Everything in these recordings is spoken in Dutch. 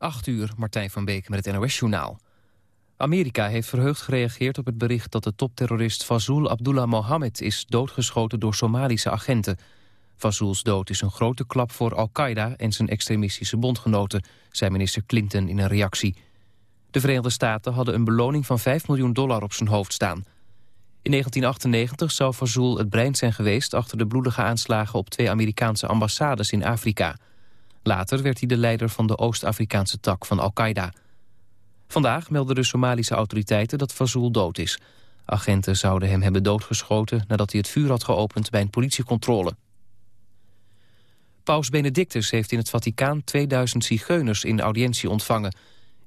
8 uur, Martijn van Beek met het NOS-journaal. Amerika heeft verheugd gereageerd op het bericht dat de topterrorist Fazul Abdullah Mohammed is doodgeschoten door Somalische agenten. Fazul's dood is een grote klap voor Al-Qaeda en zijn extremistische bondgenoten, zei minister Clinton in een reactie. De Verenigde Staten hadden een beloning van 5 miljoen dollar op zijn hoofd staan. In 1998 zou Fazul het brein zijn geweest achter de bloedige aanslagen op twee Amerikaanse ambassades in Afrika. Later werd hij de leider van de Oost-Afrikaanse tak van Al-Qaeda. Vandaag melden de Somalische autoriteiten dat Fazul dood is. Agenten zouden hem hebben doodgeschoten nadat hij het vuur had geopend bij een politiecontrole. Paus Benedictus heeft in het Vaticaan 2000 zigeuners in audiëntie ontvangen.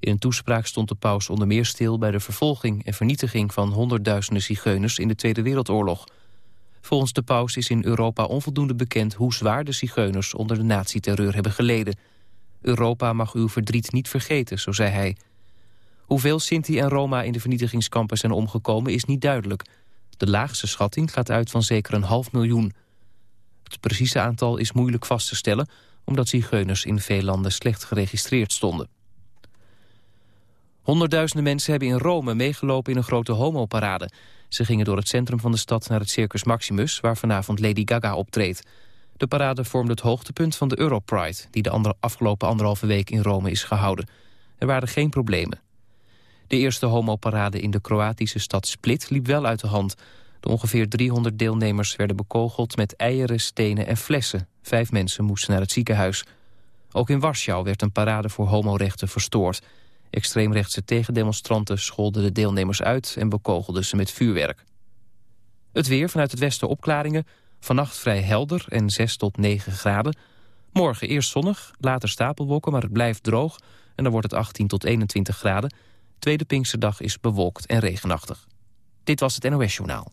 In een toespraak stond de paus onder meer stil bij de vervolging en vernietiging van honderdduizenden zigeuners in de Tweede Wereldoorlog. Volgens de paus is in Europa onvoldoende bekend hoe zwaar de zigeuners onder de nazi-terreur hebben geleden. Europa mag uw verdriet niet vergeten, zo zei hij. Hoeveel Sinti en Roma in de vernietigingskampen zijn omgekomen is niet duidelijk. De laagste schatting gaat uit van zeker een half miljoen. Het precieze aantal is moeilijk vast te stellen... omdat zigeuners in veel landen slecht geregistreerd stonden. Honderdduizenden mensen hebben in Rome meegelopen in een grote homoparade. Ze gingen door het centrum van de stad naar het Circus Maximus... waar vanavond Lady Gaga optreedt. De parade vormde het hoogtepunt van de Europride... die de afgelopen anderhalve week in Rome is gehouden. Er waren geen problemen. De eerste homoparade in de Kroatische stad Split liep wel uit de hand. De ongeveer 300 deelnemers werden bekogeld met eieren, stenen en flessen. Vijf mensen moesten naar het ziekenhuis. Ook in Warschau werd een parade voor homorechten verstoord. Extreemrechtse tegendemonstranten scholden de deelnemers uit... en bekogelden ze met vuurwerk. Het weer vanuit het westen opklaringen. Vannacht vrij helder en 6 tot 9 graden. Morgen eerst zonnig, later stapelwolken, maar het blijft droog... en dan wordt het 18 tot 21 graden. Tweede Pinksterdag is bewolkt en regenachtig. Dit was het NOS Journaal.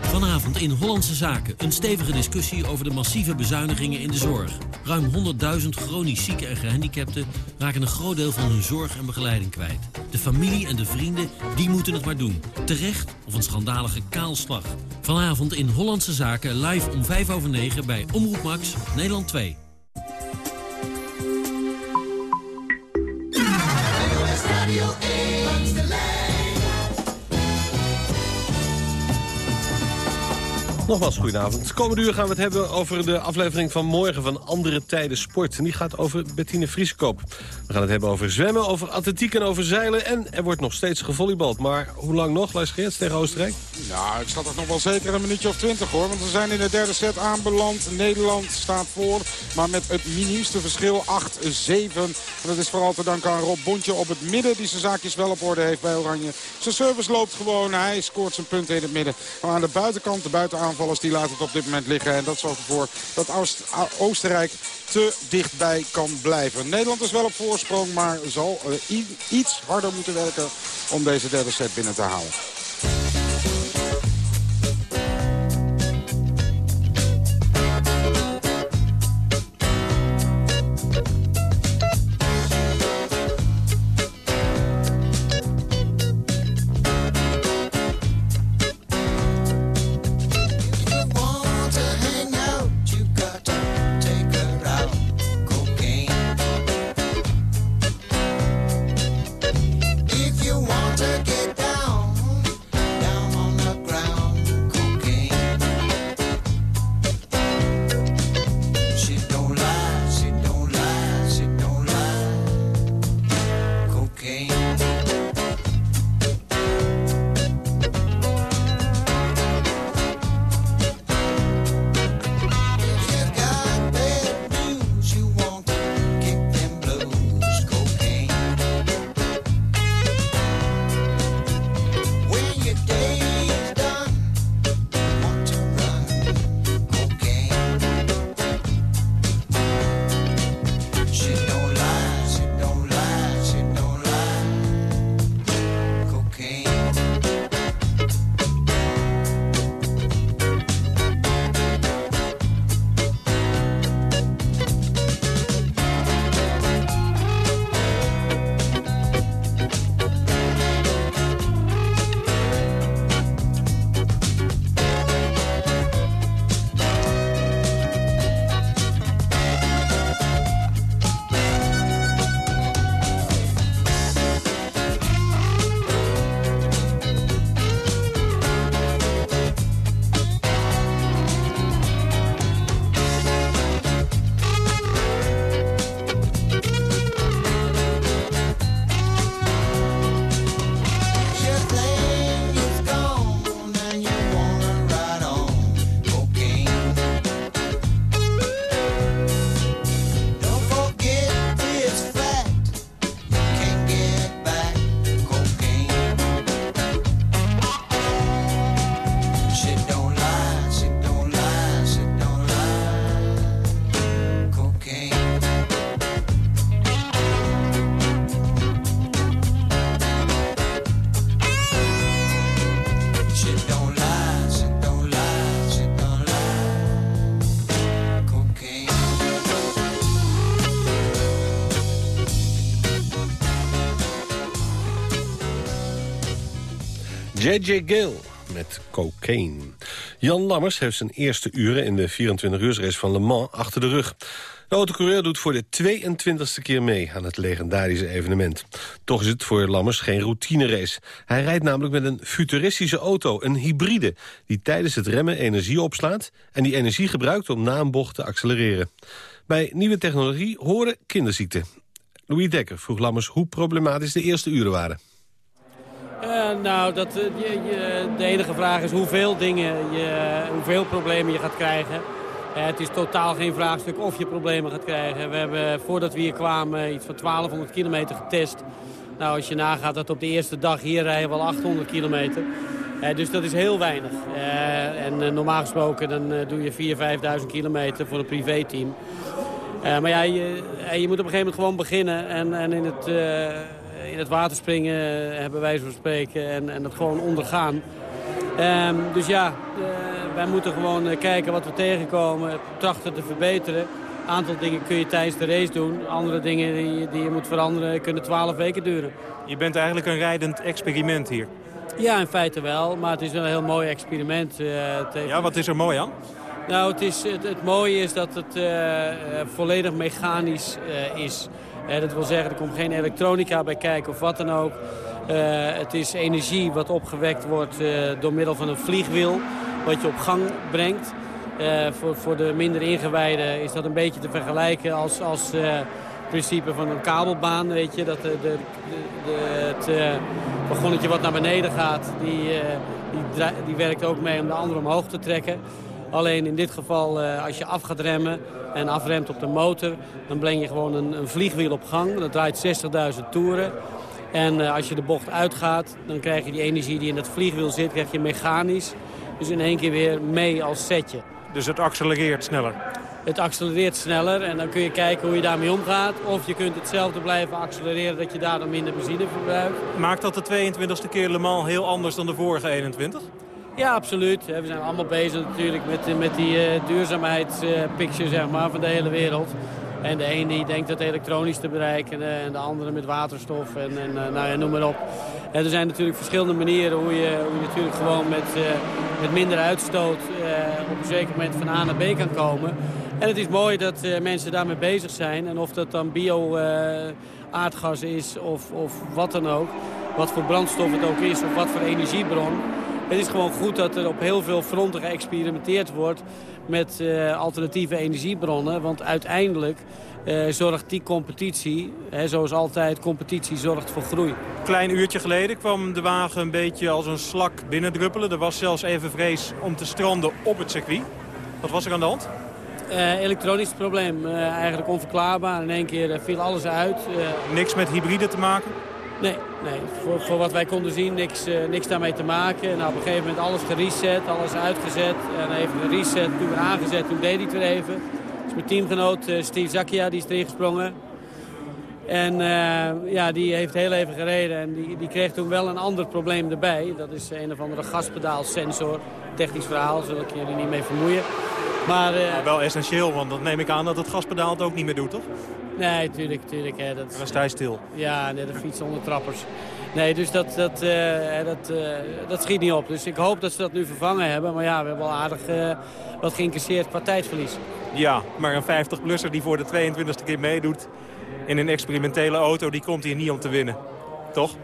Vanavond in Hollandse Zaken een stevige discussie over de massieve bezuinigingen in de zorg. Ruim 100.000 chronisch zieken en gehandicapten raken een groot deel van hun zorg en begeleiding kwijt. De familie en de vrienden, die moeten het maar doen. Terecht of een schandalige kaalslag. Vanavond in Hollandse Zaken live om 5 over 9 bij Omroep Max, Nederland 2. Nogmaals, goedenavond. Komende uur gaan we het hebben over de aflevering van morgen van Andere Tijden Sport. En die gaat over Bettine Vrieskoop. We gaan het hebben over zwemmen, over atletiek en over zeilen. En er wordt nog steeds gevolleybald. Maar hoe lang nog, Lars Geerts, tegen Oostenrijk? Ja, ik schat er nog wel zeker een minuutje of twintig hoor. Want we zijn in de derde set aanbeland. Nederland staat voor, maar met het minimste verschil 8-7. En dat is vooral te danken aan Rob Bontje op het midden... die zijn zaakjes wel op orde heeft bij Oranje. Zijn service loopt gewoon, hij scoort zijn punten in het midden. Maar aan de buitenkant, de buitenaanval aanvallers die laten het op dit moment liggen. En dat zorgt ervoor dat Oostenrijk te dichtbij kan blijven. Nederland is wel op voorsprong, maar zal uh, iets harder moeten werken om deze derde set binnen te halen. J.J. Gill met cocaine. Jan Lammers heeft zijn eerste uren in de 24-uursrace van Le Mans achter de rug. De autocoureur doet voor de 22e keer mee aan het legendarische evenement. Toch is het voor Lammers geen routinerace. Hij rijdt namelijk met een futuristische auto, een hybride... die tijdens het remmen energie opslaat... en die energie gebruikt om na een bocht te accelereren. Bij nieuwe technologie horen kinderziekten. Louis Dekker vroeg Lammers hoe problematisch de eerste uren waren. Uh, nou, dat, uh, je, de enige vraag is hoeveel dingen, je, hoeveel problemen je gaat krijgen. Uh, het is totaal geen vraagstuk of je problemen gaat krijgen. We hebben voordat we hier kwamen iets van 1200 kilometer getest. Nou, als je nagaat dat op de eerste dag hier rijden we al 800 kilometer. dus dat is heel weinig. en normaal gesproken dan doe je 4.000, 5.000 kilometer voor een privéteam. maar ja, je, je, moet op een gegeven moment gewoon beginnen. En, en in het in het water springen, eh, hebben wij zo spreken, en, en dat gewoon ondergaan. Um, dus ja, uh, wij moeten gewoon kijken wat we tegenkomen, trachten te verbeteren. Een aantal dingen kun je tijdens de race doen. Andere dingen die, die je moet veranderen kunnen twaalf weken duren. Je bent eigenlijk een rijdend experiment hier. Ja, in feite wel. Maar het is een heel mooi experiment. Uh, ja, wat is er mooi aan? Nou, het, is, het, het mooie is dat het volledig mechanisch is dat wil zeggen, er komt geen elektronica bij kijken of wat dan ook. Uh, het is energie wat opgewekt wordt uh, door middel van een vliegwiel. Wat je op gang brengt. Uh, voor, voor de minder ingewijden is dat een beetje te vergelijken als, als principe van een kabelbaan. Weet je, dat de, de, de, het wagonnetje wat naar beneden gaat, die, die, die werkt ook mee om de andere omhoog te trekken. Alleen in dit geval, als je af gaat remmen, en afremt op de motor... dan breng je gewoon een, een vliegwiel op gang. Dat draait 60.000 toeren. En uh, als je de bocht uitgaat, dan krijg je die energie die in dat vliegwiel zit... krijg je mechanisch. Dus in één keer weer mee als setje. Dus het accelereert sneller? Het accelereert sneller en dan kun je kijken hoe je daarmee omgaat. Of je kunt hetzelfde blijven accelereren dat je daar dan minder benzine verbruikt. Maakt dat de 22e keer Le Mans heel anders dan de vorige 21? Ja, absoluut. We zijn allemaal bezig natuurlijk met, met die uh, duurzaamheidspicture zeg maar, van de hele wereld. En de een die denkt het elektronisch te bereiken en de andere met waterstof en, en nou ja, noem maar op. Er zijn natuurlijk verschillende manieren hoe je, hoe je natuurlijk gewoon met, met minder uitstoot op een zeker moment van A naar B kan komen. En het is mooi dat mensen daarmee bezig zijn. En of dat dan bio-aardgas is of, of wat dan ook. Wat voor brandstof het ook is of wat voor energiebron. Het is gewoon goed dat er op heel veel fronten geëxperimenteerd wordt met uh, alternatieve energiebronnen. Want uiteindelijk uh, zorgt die competitie, hè, zoals altijd, competitie zorgt voor groei. Klein uurtje geleden kwam de wagen een beetje als een slak binnendruppelen. Er was zelfs even vrees om te stranden op het circuit. Wat was er aan de hand? Uh, elektronisch probleem, eigenlijk onverklaarbaar. In één keer viel alles uit. Niks met hybride te maken? Nee, nee. Voor, voor wat wij konden zien niks, uh, niks daarmee te maken. Nou, op een gegeven moment alles gereset, alles uitgezet. En even gereset, toen weer aangezet, toen deed hij het weer even. Dus mijn teamgenoot uh, Steve Zakia, die is erin gesprongen. En uh, ja, die heeft heel even gereden en die, die kreeg toen wel een ander probleem erbij. Dat is een of andere gaspedaalsensor. Technisch verhaal, zal ik jullie niet mee vermoeien. Maar, maar wel essentieel, want dan neem ik aan dat het gaspedaal het ook niet meer doet, toch? Nee, tuurlijk, tuurlijk. Hè, dat, dan sta je stil. Ja, nee, de fiets onder trappers. Nee, dus dat, dat, uh, dat, uh, dat schiet niet op. Dus ik hoop dat ze dat nu vervangen hebben. Maar ja, we hebben al aardig uh, wat geïncasseerd qua tijdverlies. Ja, maar een 50-plusser die voor de 22e keer meedoet in een experimentele auto... die komt hier niet om te winnen. Toch?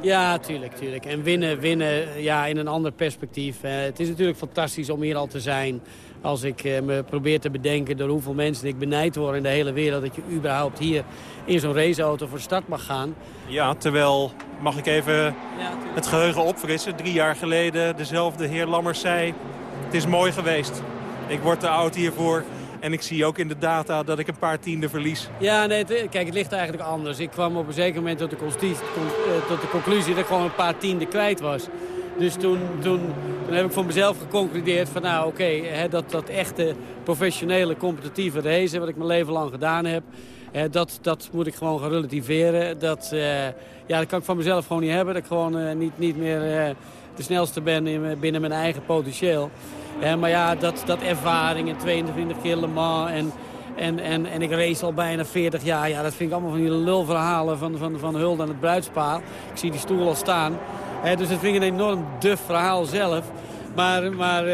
Ja, tuurlijk, tuurlijk. En winnen, winnen ja, in een ander perspectief. het is natuurlijk fantastisch om hier al te zijn. Als ik eh, me probeer te bedenken door hoeveel mensen ik benijd word in de hele wereld... dat je überhaupt hier in zo'n raceauto voor start mag gaan. Ja, terwijl, mag ik even het geheugen opfrissen. Drie jaar geleden dezelfde heer Lammers zei... het is mooi geweest. Ik word te oud hiervoor. En ik zie ook in de data dat ik een paar tienden verlies. Ja, nee, kijk, het ligt eigenlijk anders. Ik kwam op een zeker moment tot de, eh, tot de conclusie dat ik gewoon een paar tienden kwijt was. Dus toen, toen, toen heb ik voor mezelf geconcludeerd van nou oké, dat, dat echte professionele competitieve race, wat ik mijn leven lang gedaan heb, dat, dat moet ik gewoon gaan relativeren. Dat, uh, ja, dat kan ik van mezelf gewoon niet hebben. Dat ik gewoon uh, niet, niet meer uh, de snelste ben in, binnen mijn eigen potentieel. maar ja, dat, dat ervaring en 22 keer Le Mans en, en, en, en ik race al bijna 40 jaar. Ja, dat vind ik allemaal van die lulverhalen van, van, van Hulde aan het bruidspaal. Ik zie die stoel al staan. Dus het ik een enorm duf verhaal zelf. Maar, maar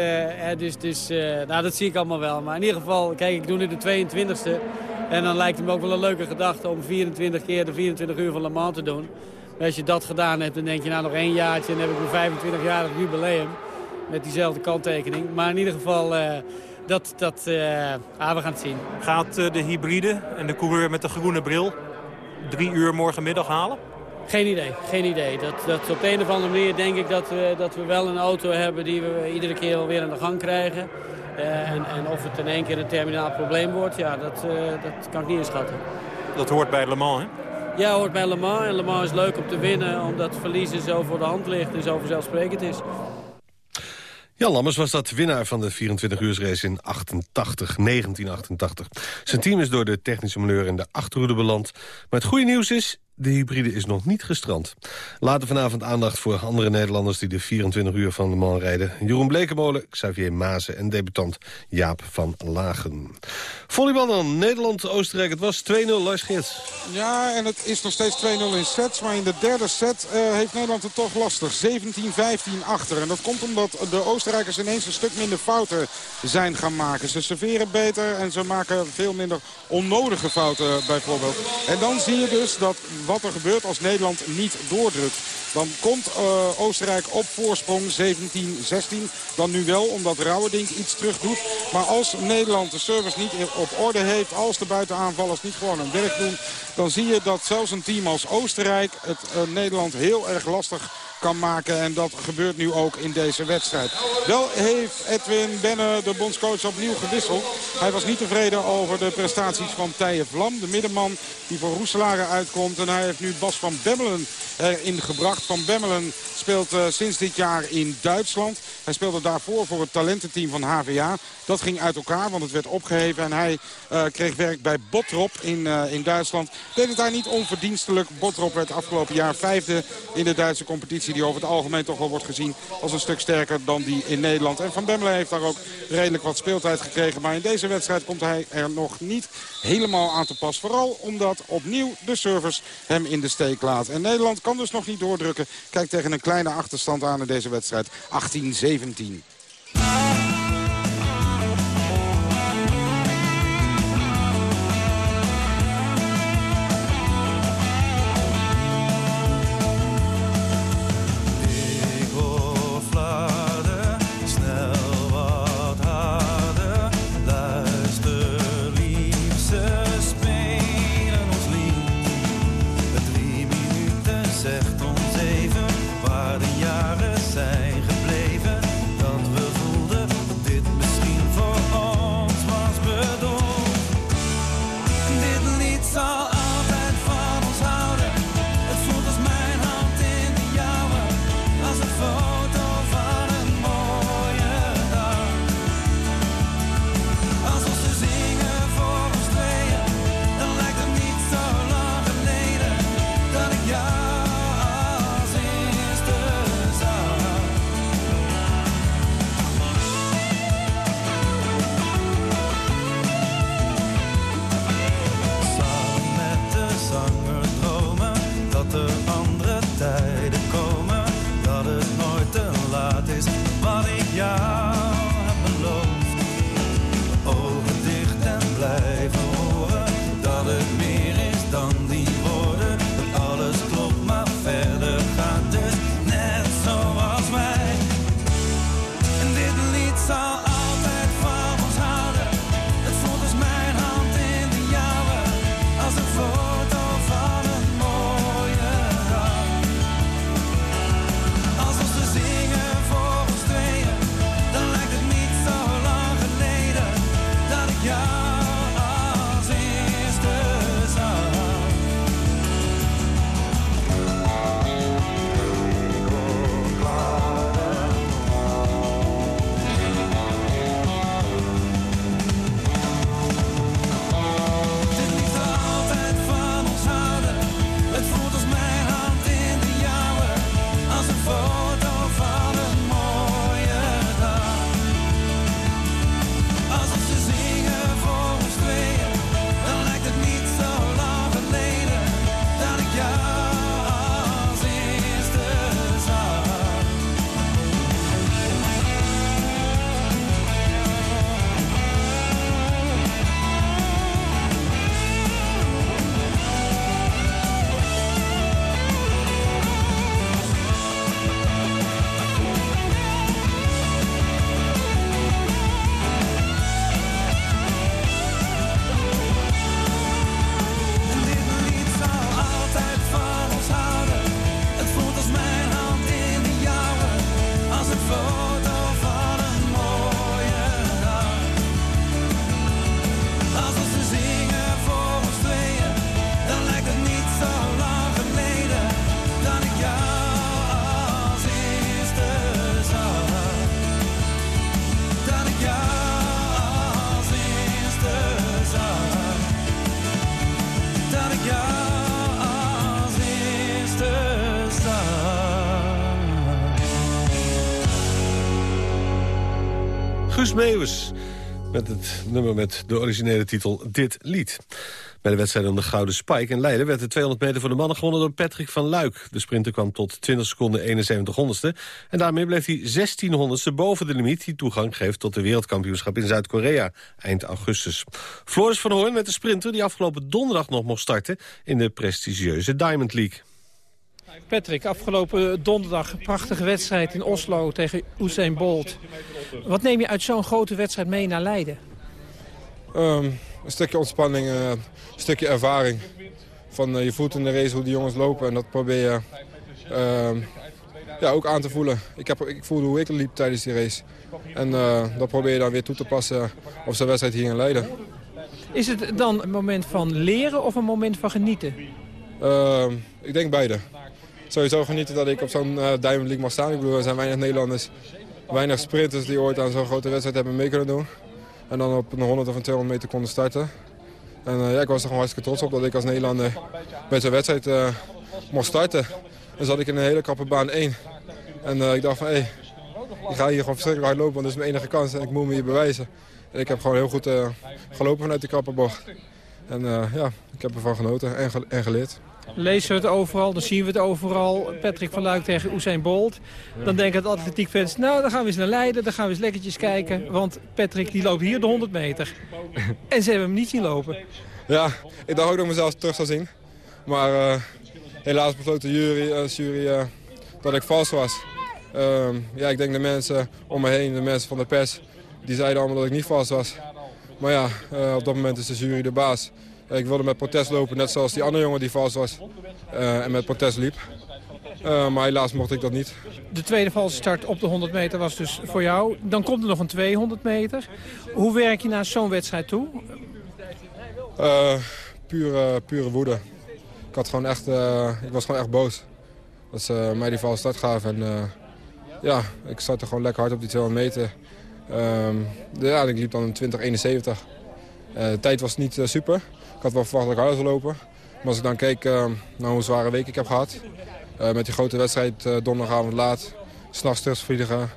dus, dus, nou, dat zie ik allemaal wel. Maar in ieder geval, kijk, ik doe nu de 22e. En dan lijkt het me ook wel een leuke gedachte om 24 keer de 24 uur van Le Mans te doen. Als je dat gedaan hebt, dan denk je nou nog één jaartje en heb ik mijn 25-jarig jubileum. Met diezelfde kanttekening. Maar in ieder geval, uh, dat, dat, uh, we gaan het zien. Gaat de hybride en de coureur met de groene bril drie uur morgenmiddag halen? Geen idee, geen idee. Dat, dat op de een of andere manier denk ik dat we, dat we wel een auto hebben die we iedere keer weer aan de gang krijgen. Uh, en, en, of het in één keer een terminaal probleem wordt, ja, dat, uh, dat kan ik niet inschatten. Dat hoort bij Le Mans, hè? Ja, hoort bij Le Mans. En Le Mans is leuk om te winnen, omdat verliezen zo voor de hand ligt en zo vanzelfsprekend is. Jan Lammers was dat winnaar van de 24-uursrace in 88, 1988. Zijn team is door de technische maneur in de achterhoede beland. Maar het goede nieuws is, de hybride is nog niet gestrand. Later vanavond aandacht voor andere Nederlanders... die de 24 uur van de man rijden. Jeroen Blekemolen, Xavier Mazen en debutant Jaap van Lagen. Volleybal dan, Nederland-Oostenrijk. Het was 2-0, Lars Geerts. Ja, en het is nog steeds 2-0 in sets. Maar in de derde set uh, heeft Nederland het toch lastig. 17-15 achter. En dat komt omdat de Oostenrijkers ineens een stuk minder fouten zijn gaan maken. Ze serveren beter en ze maken veel minder onnodige fouten bijvoorbeeld. En dan zie je dus dat wat er gebeurt als Nederland niet doordrukt. Dan komt uh, Oostenrijk op voorsprong 17-16. Dan nu wel, omdat Rauwerdink iets terug doet. Maar als Nederland de service niet op orde heeft... als de buitenaanvallers niet gewoon hun werk doen... dan zie je dat zelfs een team als Oostenrijk het uh, Nederland heel erg lastig kan maken. En dat gebeurt nu ook in deze wedstrijd. Wel heeft Edwin Benne, de bondscoach, opnieuw gewisseld. Hij was niet tevreden over de prestaties van Tije Vlam. De middenman die voor Roeselare uitkomt. En hij heeft nu Bas van Bemmelen erin gebracht. Van Bemmelen speelt uh, sinds dit jaar in Duitsland. Hij speelde daarvoor voor het talententeam van HVA. Dat ging uit elkaar, want het werd opgeheven. En hij uh, kreeg werk bij Botrop in, uh, in Duitsland. Deed het daar niet onverdienstelijk. Botrop werd afgelopen jaar vijfde in de Duitse competitie. Die over het algemeen toch wel wordt gezien als een stuk sterker dan die in Nederland. En Van Bemmelen heeft daar ook redelijk wat speeltijd gekregen. Maar in deze wedstrijd komt hij er nog niet helemaal aan te pas. Vooral omdat opnieuw de service hem in de steek laat. En Nederland kan dus nog niet doordrukken. Kijk tegen een kleine achterstand aan in deze wedstrijd. 18-17. Guus met het nummer met de originele titel Dit Lied. Bij de wedstrijd om de Gouden Spike in Leiden werd de 200 meter voor de mannen gewonnen door Patrick van Luik. De sprinter kwam tot 20 seconden 71 honderdste. En daarmee bleef hij 16 honderdste boven de limiet die toegang geeft tot de wereldkampioenschap in Zuid-Korea eind augustus. Floris van Hoorn met de sprinter die afgelopen donderdag nog mocht starten in de prestigieuze Diamond League. Patrick, afgelopen donderdag een prachtige wedstrijd in Oslo tegen Usain Bolt. Wat neem je uit zo'n grote wedstrijd mee naar Leiden? Um, een stukje ontspanning, uh, een stukje ervaring. Van uh, je voelt in de race hoe die jongens lopen en dat probeer je uh, ja, ook aan te voelen. Ik, heb, ik voelde hoe ik liep tijdens die race. En uh, dat probeer je dan weer toe te passen op zo'n wedstrijd hier in Leiden. Is het dan een moment van leren of een moment van genieten? Ehm, ik denk beide sowieso genieten dat ik op zo'n uh, Diamond League mag staan. Ik bedoel, er zijn weinig Nederlanders, weinig sprinters die ooit aan zo'n grote wedstrijd hebben mee kunnen doen. En dan op een 100 of een 200 meter konden starten. En uh, ja, ik was er gewoon hartstikke trots op dat ik als Nederlander bij zo'n wedstrijd uh, mocht starten. Dan zat ik in een hele krappe baan 1. En ik dacht van, hé, hey, ik ga hier gewoon verschrikkelijk hard lopen, want dat is mijn enige kans en ik moet me hier bewijzen. En ik heb gewoon heel goed gelopen vanuit de krappe bocht. En ja, ik heb ervan genoten en, en geleerd. Lezen we het overal, dan zien we het overal. Patrick van Luik tegen Usain Bolt. Dan denken het atletiekfans, nou dan gaan we eens naar Leiden. Dan gaan we eens lekkertjes kijken. Want Patrick die loopt hier de 100 meter. En ze hebben hem niet zien lopen. Ja, ik dacht ook dat ik mezelf terug zou zien. Maar uh, helaas besloot de jury, uh, jury uh, dat ik vals was. Ehm, ja, ik denk de mensen om me heen, de mensen van de pers, die zeiden allemaal dat ik niet vals was. Maar ja, op dat moment is de jury de baas. Ik wilde met protest lopen, net zoals die andere jongen die vals was. Uh, en met protest liep. Uh, maar helaas mocht ik dat niet. De tweede valse start op de 100 meter was dus voor jou. Dan komt er nog een 200 meter. Hoe werk je naar zo'n wedstrijd toe? Uh, pure, pure woede. Ik, had gewoon echt, ik was gewoon echt boos. Dat ze mij die valse start gaven. En, ja, ik zat er gewoon lekker hard op die 200 meter. Ehm, ja, ik liep dan een 20-71. de tijd was niet super. Ik had wel verwacht dat ik harder zou lopen. Maar als ik dan keek uh, naar hoe een zware week ik heb gehad... Uh, met die grote wedstrijd uh, donderdagavond laat, s'nachts terugvliegen,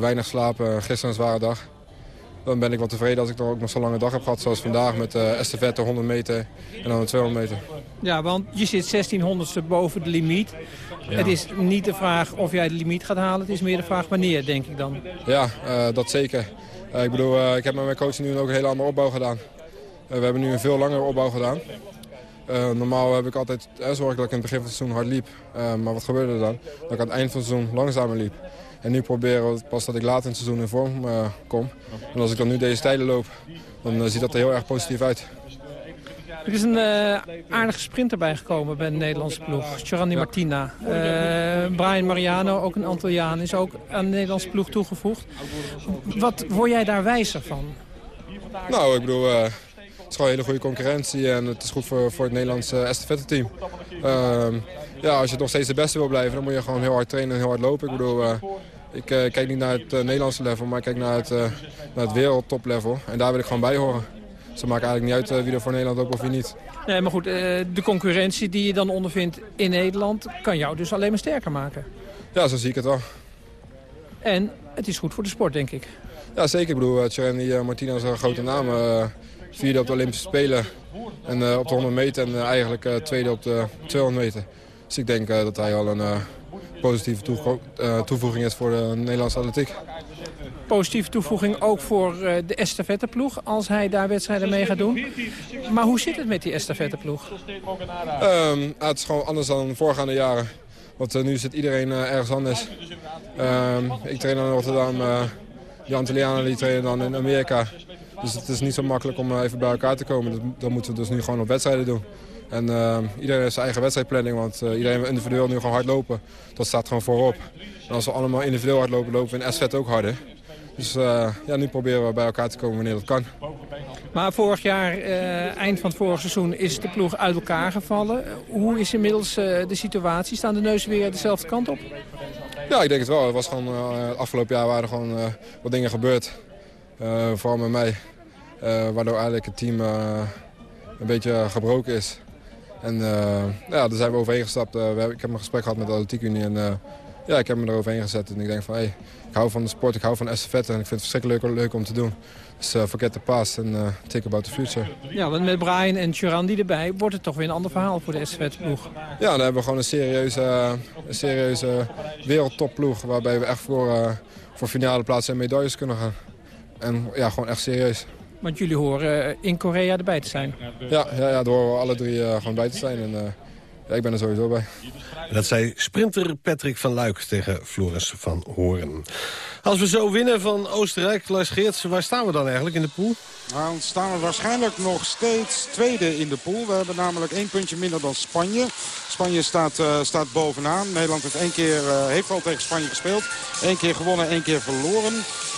weinig slapen, gisteren een zware dag... dan ben ik wel tevreden als ik nog ook nog zo'n lange dag heb gehad... zoals vandaag met de estafette 100 meter en dan de 200 meter. Ja, want je zit 1600ste boven de limiet. Ja. Het is niet de vraag of jij de limiet gaat halen, het is meer de vraag wanneer, denk ik dan. Ja, dat zeker. ik bedoel, ik heb met mijn coach nu ook een hele andere opbouw gedaan. Eh, we hebben nu een veel langere opbouw gedaan. Uh, normaal heb ik altijd, uh, zorg dat ik in het begin van het seizoen hard liep. Uh, maar wat gebeurde er dan? Dat ik aan het eind van het seizoen langzamer liep. En nu proberen we pas dat ik later in het seizoen in vorm kom. En als ik dan nu deze tijden loop, dan ziet dat er heel erg positief uit. Er is een aardige sprinter bijgekomen bij de Nederlandse ploeg. Giovanni ja. Martina. Brian Mariano, ook een Antilliaan, is ook aan de Nederlandse ploeg toegevoegd. Wat word jij daar wijzer van? Nou, ik bedoel, is gewoon een hele goede concurrentie en het is goed voor, voor het Nederlandse estafette team. Uh, ja, als je nog steeds de beste wil blijven, dan moet je gewoon heel hard trainen en heel hard lopen. Ik bedoel, uh, ik kijk niet naar het Nederlandse level, maar ik kijk naar het, naar het wereldtop level. En daar wil ik gewoon bij horen. Dus het maakt eigenlijk niet uit wie er voor Nederland loopt of wie niet. Nee, maar goed, de concurrentie die je dan ondervindt in Nederland... kan jou dus alleen maar sterker maken. Ja, zo zie ik het wel. En het is goed voor de sport, denk ik. Ja, zeker. Ik bedoel, Tjerni Martina is een grote naam. Vierde op de Olympische Spelen en uh, op de 100 meter en eigenlijk tweede op de 200 meter. Dus ik denk dat hij al een positieve toevoeging is voor de Nederlandse atletiek. Positieve toevoeging ook voor de estafetteploeg als hij daar wedstrijden mee gaat doen. Maar hoe zit het met die estafetteploeg? Um, het is gewoon anders dan de voorgaande jaren. Want nu zit iedereen ergens anders. Um, ik train in Rotterdam die Antillianen die trainen dan in Amerika. Dus het is niet zo makkelijk om eh, even bij elkaar te komen. Dat, moeten we dus nu gewoon op wedstrijden doen. En uh, iedereen heeft zijn eigen wedstrijdplanning, want uh, iedereen wil individueel nu gewoon hard lopen. Dat staat gewoon voorop. En als we allemaal individueel hard lopen, lopen we in SVET ook harder. Dus uh, ja, nu proberen we bij elkaar te komen wanneer dat kan. Maar vorig jaar, eind van het vorige seizoen, is de ploeg uit elkaar gevallen. Hoe is inmiddels de situatie? Staan de neuzen weer dezelfde kant op? Ja, ik denk het wel. Het was gewoon, afgelopen jaar waren er gewoon wat dingen gebeurd. Vooral met mij. Waardoor eigenlijk het team een beetje gebroken is. En ja, daar zijn we overheen gestapt. Ik heb een gesprek gehad met de Atletiek Unie. En ja, ik heb me eroverheen gezet. En ik denk van, hey, ik hou van de sport, ik hou van estafette. En ik vind het verschrikkelijk leuk, leuk om te doen. Dus uh, forget the past en uh, think about the future. Ja, want met Brian en Churandi erbij wordt het toch weer een ander verhaal voor de estafetteploeg. Ja, dan hebben we gewoon een serieuze, een serieuze wereldtopploeg. Waarbij we echt voor, uh, voor finale plaatsen en medailles kunnen gaan. En ja, gewoon echt serieus. Want jullie horen in Korea erbij te zijn. Ja, ja, ja daar horen we alle drie gewoon bij te zijn. En, ja, ik ben er sowieso bij. Dat zei sprinter Patrick van Luik tegen Floris van Horen. Als we zo winnen van Oostenrijk, Lars Geerts, waar staan we dan eigenlijk in de pool? Nou, dan staan we waarschijnlijk nog steeds tweede in de pool. We hebben namelijk één puntje minder dan Spanje. Spanje staat, uh, staat bovenaan. Nederland heeft, één keer, uh, heeft al tegen Spanje gespeeld. Eén keer gewonnen, één keer verloren.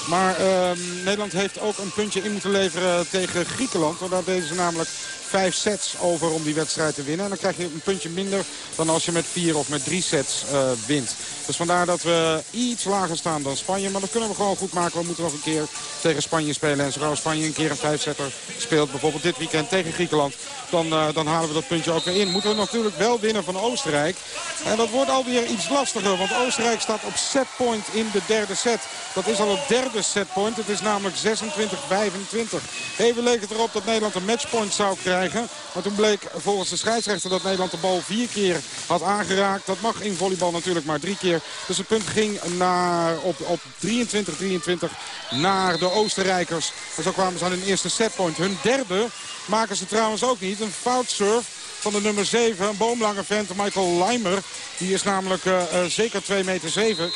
Maar uh, Nederland heeft ook een puntje in moeten leveren tegen Griekenland. Want daar deden ze namelijk vijf sets over om die wedstrijd te winnen. En dan krijg je een puntje minder dan als je met vier of met drie sets uh, wint. Dus vandaar dat we iets lager staan dan Spanje. Maar dat kunnen we gewoon goed maken. We moeten nog een keer tegen Spanje spelen. En zodra Spanje een keer een vijfzetter speelt, bijvoorbeeld dit weekend tegen Griekenland... Dan, uh, dan halen we dat puntje ook weer in. Moeten we natuurlijk wel winnen van Oostenrijk. En dat wordt alweer iets lastiger. Want Oostenrijk staat op setpoint in de derde set. Dat is al het derde setpoint. Het is namelijk 26-25. Even leek het erop dat Nederland een matchpoint zou Maar toen bleek volgens de scheidsrechter dat Nederland de bal vier keer had aangeraakt. Dat mag in volleybal natuurlijk maar drie keer. Dus het punt ging naar, op, op 23-23 naar de Oostenrijkers. En zo kwamen ze aan hun eerste setpoint. Hun derde maken ze trouwens ook niet. Een fout surf van de nummer 7, een boomlange vent, Michael Leimer. Die is namelijk uh, uh, zeker 2 meter 7.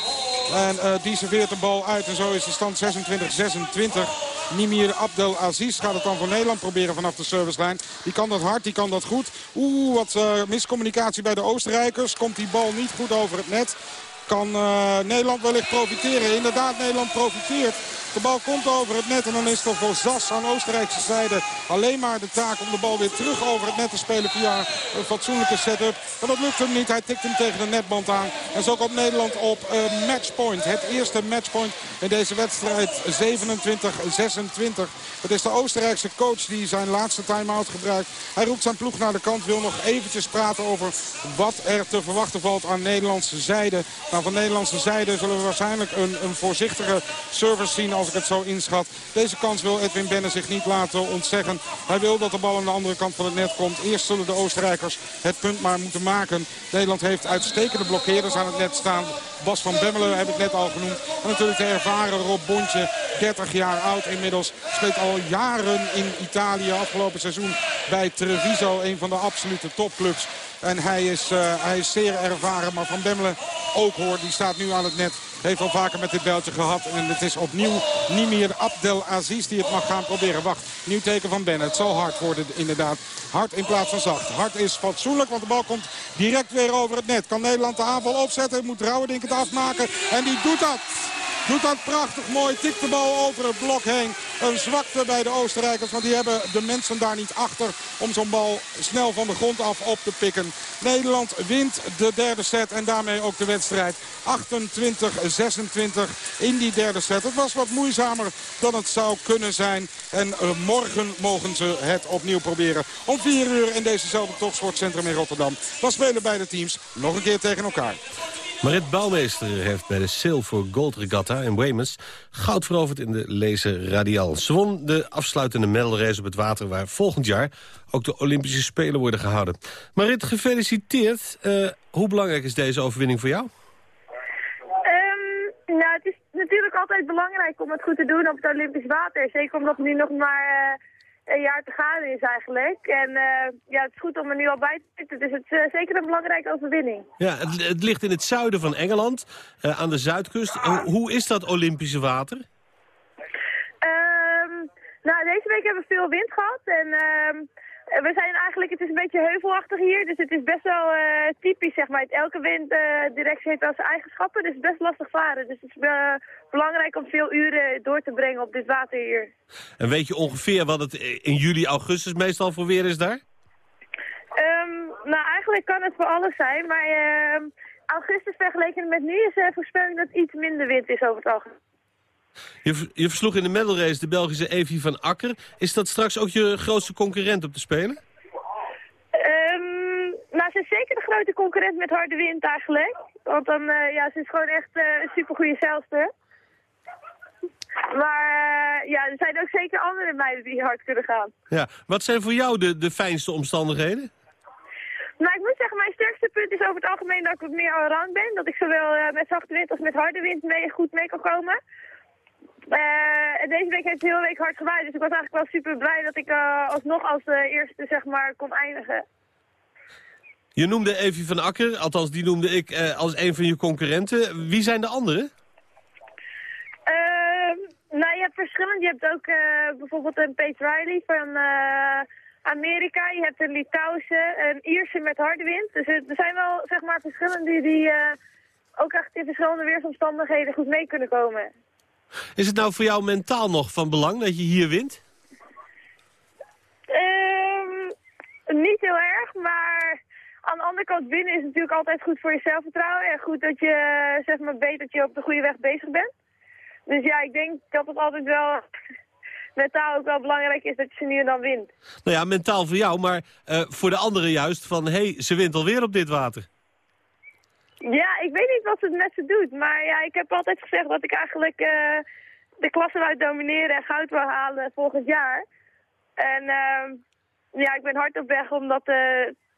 En uh, die serveert de bal uit en zo is de stand 26-26. Nimir Abdel Aziz gaat het dan voor Nederland proberen vanaf de servicelijn. Die kan dat hard, die kan dat goed. Oeh, wat miscommunicatie bij de Oostenrijkers. Komt die bal niet goed over het net. Kan Nederland wellicht profiteren. Inderdaad, Nederland profiteert. De bal komt over het net en dan is het voor Zas aan Oostenrijkse zijde alleen maar de taak om de bal weer terug over het net te spelen via een fatsoenlijke setup. Maar dat lukt hem niet. Hij tikt hem tegen de netband aan. En zo komt Nederland op uh, matchpoint. Het eerste matchpoint in deze wedstrijd 27-26. Het is de Oostenrijkse coach die zijn laatste time-out gebruikt. Hij roept zijn ploeg naar de kant. Wil nog eventjes praten over wat er te verwachten valt aan Nederlandse zijde. Nou, van Nederlandse zijde zullen we waarschijnlijk een, een voorzichtige service zien als ik het zo inschat. Deze kans wil Edwin Benne zich niet laten ontzeggen. Hij wil dat de bal aan de andere kant van het net komt. Eerst zullen de Oostenrijkers het punt maar moeten maken. Nederland heeft uitstekende blokkeerders aan het net staan. Bas van Bemmelen heb ik net al genoemd. En natuurlijk de ervaren Rob Bontje, 30 jaar oud inmiddels. Speelt al jaren in Italië. Afgelopen seizoen bij Treviso, een van de absolute topclubs. En hij is, uh, hij is zeer ervaren. Maar Van Bemmelen ook hoor, die staat nu aan het net. Heeft al vaker met dit beltje gehad. En het is opnieuw Nimir Abdel Aziz die het mag gaan proberen. Wacht, nieuw teken van Bennett. Het zal hard worden inderdaad. Hard in plaats van zacht. Hard is fatsoenlijk, want de bal komt direct weer over het net. Kan Nederland de aanval opzetten? Moet Rauwerdink het afmaken? En die doet dat. Doet dat prachtig mooi. Tikt de bal over het blok heen. Een zwakte bij de Oostenrijkers. Want die hebben de mensen daar niet achter om zo'n bal snel van de grond af op te pikken. Nederland wint de derde set en daarmee ook de wedstrijd. 28-26 in die derde set. Het was wat moeizamer dan het zou kunnen zijn. En uh, morgen mogen ze het opnieuw proberen. Om 4 uur in dezezelfde topsportcentrum in Rotterdam. Dan spelen beide teams nog een keer tegen elkaar. Marit Bouwmeester heeft bij de Sail for Gold Regatta in Weymouth goud veroverd in de Laser Radial. Ze won de afsluitende medalrace op het water waar volgend jaar ook de Olympische Spelen worden gehouden. Marit, gefeliciteerd. Uh, hoe belangrijk is deze overwinning voor jou? Um, nou, het is natuurlijk altijd belangrijk om het goed te doen op het Olympisch water. Zeker omdat nu nog maar... Uh een jaar te gaan is eigenlijk. En uh, ja, het is goed om er nu al bij te zitten. Dus het is uh, zeker een belangrijke overwinning. Ja, het, het, ligt in het zuiden van Engeland, uh, aan de zuidkust. hoe is dat Olympische water? Um, nou, deze week hebben we veel wind gehad. En ehm, we zijn eigenlijk, het is een beetje heuvelachtig hier. Dus het is best wel typisch, zeg maar. Elke winddirectie heeft wel zijn eigenschappen. Dus het is best lastig varen. Dus het is belangrijk om veel uren door te brengen op dit water hier. En weet je ongeveer wat het in juli, augustus meestal voor weer is daar? Um, nou, eigenlijk kan het voor alles zijn, maar uh, augustus vergeleken met nu is de voorspelling dat iets minder wind is over het algemeen. Je, je versloeg in de medal race de Belgische Evie van Akker. Is dat straks ook je grootste concurrent op de Spelen? Um, nou, ze is zeker de grote concurrent met harde wind eigenlijk. Want dan, eh, ja, ze is gewoon echt eh, een supergoeie zelfste. Maar eh, ja, er zijn ook zeker andere meiden die hard kunnen gaan. Ja. Wat zijn voor jou de, de fijnste omstandigheden? Nou, ik moet zeggen, mijn sterkste punt is over het algemeen dat ik wat meer allround ben. Dat ik zowel met zachte wind als met harde wind mee, goed mee kan komen. Eh, deze week heeft het de hele week hard gewaaid, dus ik was eigenlijk wel super blij dat ik eh, alsnog als eh, eerste zeg maar kon eindigen. Je noemde Evie van Akker, althans die noemde ik als een van je concurrenten. Wie zijn de anderen? Ehm, nou, je hebt verschillend. Je hebt ook bijvoorbeeld een Paige Riley van Amerika. Je hebt een Litouwse, een Ierse met harde wind. Dus er zijn wel, zeg maar, verschillende die, die ook echt in verschillende weersomstandigheden goed mee kunnen komen. Is het nou voor jou mentaal nog van belang dat je hier wint? Ehm, niet heel erg, maar aan de andere kant winnen is natuurlijk altijd goed voor je zelfvertrouwen. En goed dat je, zeg maar, weet dat je op de goede weg bezig bent. Dus ja, ik denk dat het altijd wel mentaal ook wel belangrijk is dat je ze nu en dan wint. Nou ja, mentaal voor jou, maar eh, voor de anderen juist van... hé, hey, ze wint alweer op dit water. Ja, ik weet niet wat het met ze doet. Maar ja, ik heb altijd gezegd dat ik eigenlijk eh, de klasse wou domineren en goud wil halen volgend jaar. En ehm, ja, ik ben hard op weg om dat eh,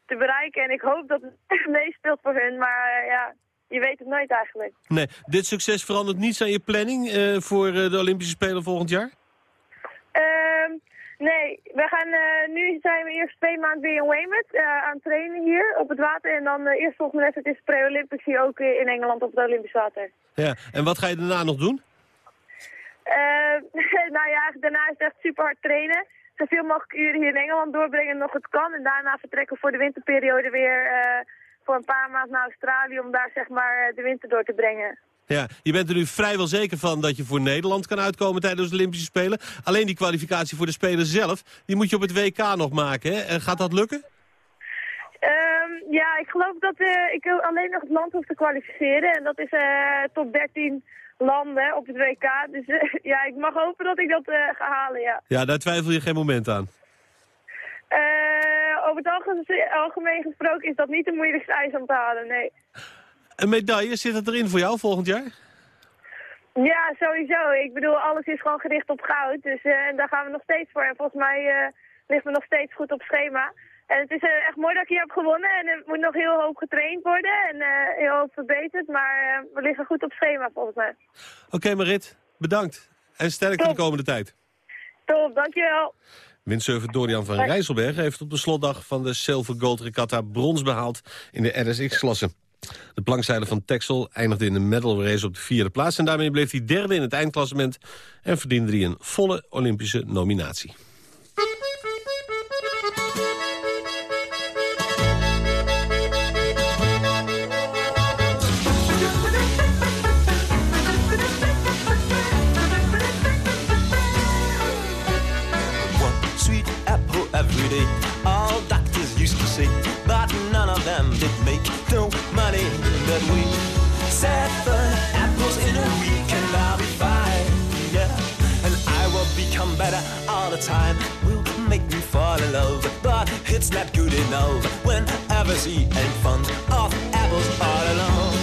te bereiken. En ik hoop dat het echt meespeelt voor hun. Maar eh, ja, je weet het nooit eigenlijk. Nee, dit succes verandert niets aan je planning voor de Olympische Spelen volgend jaar? Nee, we gaan, eh, nu zijn we eerst twee maanden weer in Weymouth eh, aan het trainen hier op het water. En dan uh, eerst volgende wedstrijd is pre-Olympics hier ook eh, in Engeland op het Olympisch water. Ja, en wat ga je daarna nog doen? Eh, nou ja, daarna is het echt super hard trainen. Zoveel mogelijk uren hier in Engeland doorbrengen nog het kan. En daarna vertrekken we voor de winterperiode weer eh, voor een paar maanden naar Australië om daar zeg maar eh, de winter door te brengen. Ja, je bent er nu vrijwel zeker van dat je voor Nederland kan uitkomen tijdens de Olympische Spelen. Alleen die kwalificatie voor de Spelen zelf, die moet je op het WK nog maken. Hè? En gaat dat lukken? Ehm, ja, ik geloof dat eh, ik alleen nog het land hoef te kwalificeren. En dat is eh top 13 landen op het WK. Dus eh, ja, ik mag hopen dat ik dat eh, ga halen, ja. Ja, daar twijfel je geen moment aan. Over het algemeen, gesproken is dat niet de moeilijkste ijs om te halen, nee. Een medaille, zit dat erin voor jou volgend jaar? Ja, sowieso. Ik bedoel, alles is gewoon gericht op goud. Dus eh, en daar gaan we nog steeds voor. En volgens mij eh, ligt me nog steeds goed op schema. En het is eh, echt mooi dat ik hier heb gewonnen. En er moet nog heel hoop getraind worden. En heel hoop verbeterd. Maar we liggen goed op schema volgens mij. Oké Marit, bedankt. En sterk voor de komende tijd. Top, dankjewel. Windsurfer Dorian van Rijsselberg heeft op de slotdag van de Silver Gold Regatta brons behaald in de RSX-klasse. De plankzeiler van Texel eindigde in de medal race op de vierde plaats... en daarmee bleef hij derde in het eindklassement... en verdiende hij een volle Olympische nominatie. That way. Seven apples in a week and I'll be fine, yeah. And I will become better all the time, will make me fall in love. But it's not good enough whenever she ain't fond of apples all alone.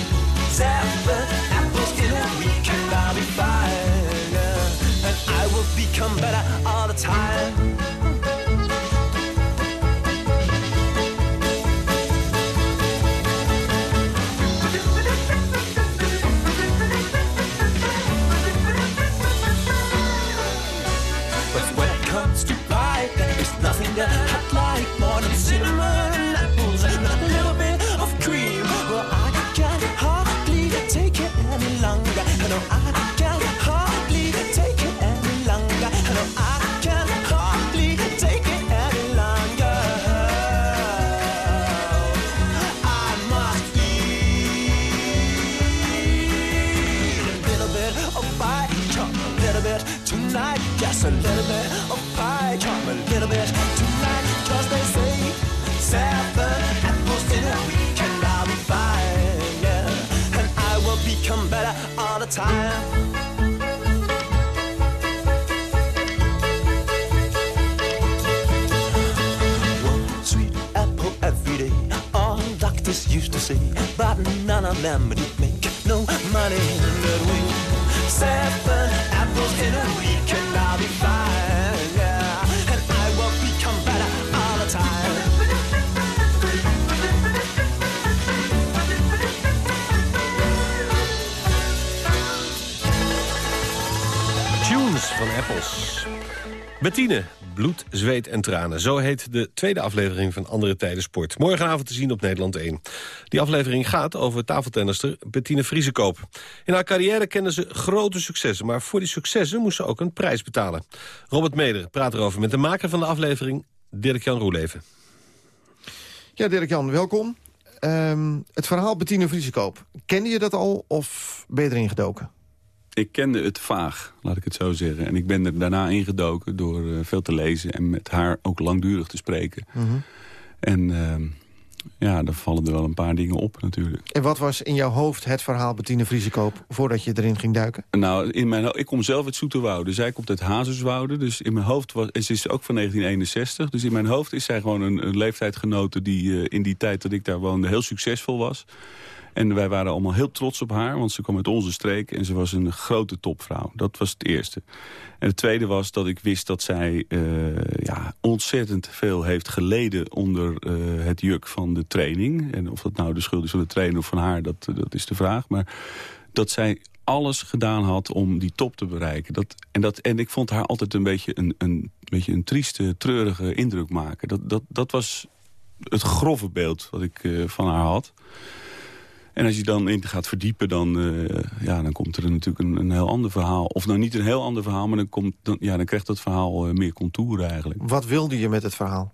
Seven apples in a week and I'll be fine, yeah. And I will become better all the time. Them did make no money. But we seven apples in a week and I'll be fine. Yeah, and I will become better all the time. Tunes van Apples. Bettine, bloed, zweet en tranen. Zo heet de tweede aflevering van Andere Tijden Sport. Morgenavond te zien op Nederland 1. Die aflevering gaat over tafeltennister Bettine Vriesekoop. In haar carrière kende ze grote successen... maar voor die successen moest ze ook een prijs betalen. Robert Meder praat erover met de maker van de aflevering... Dirk-Jan Roeleven. Ja, Dirk-Jan, welkom. Ehm, het verhaal Bettine Vriesekoop. Kende je dat al of ben je erin gedoken? Ik kende het vaag, laat ik het zo zeggen. En ik ben er daarna ingedoken door uh, veel te lezen... en met haar ook langdurig te spreken. Mhm. En uh, ja, daar vallen er wel een paar dingen op natuurlijk. En wat was in jouw hoofd het verhaal Bettine Vriesekoop... voordat je erin ging duiken? Nou, in mijn, ik kom zelf uit Zoeterwoude. Zij komt uit Hazerswoude. Dus in mijn hoofd was... Ze is ook van 1961. Dus in mijn hoofd is zij gewoon een, een leeftijdgenote... die uh, in die tijd dat ik daar woonde heel succesvol was... En wij waren allemaal heel trots op haar, want ze kwam uit onze streek... en ze was een grote topvrouw. Dat was het eerste. En het tweede was dat ik wist dat zij uh, ja, ontzettend veel heeft geleden... onder uh, het juk van de training. En of dat nou de schuld is van de trainer of van haar, dat, dat is de vraag. Maar dat zij alles gedaan had om die top te bereiken. Dat, en, dat, en ik vond haar altijd een beetje een, een, beetje een trieste, treurige indruk maken. Dat, dat, dat was het grove beeld wat ik van haar had. En als je dan in gaat verdiepen, dan, uh, ja, dan komt er natuurlijk een, een, heel ander verhaal. Of nou niet een heel ander verhaal, maar dan, komt, dan, ja, dan krijgt dat verhaal uh, meer contouren eigenlijk. Wat wilde je met het verhaal?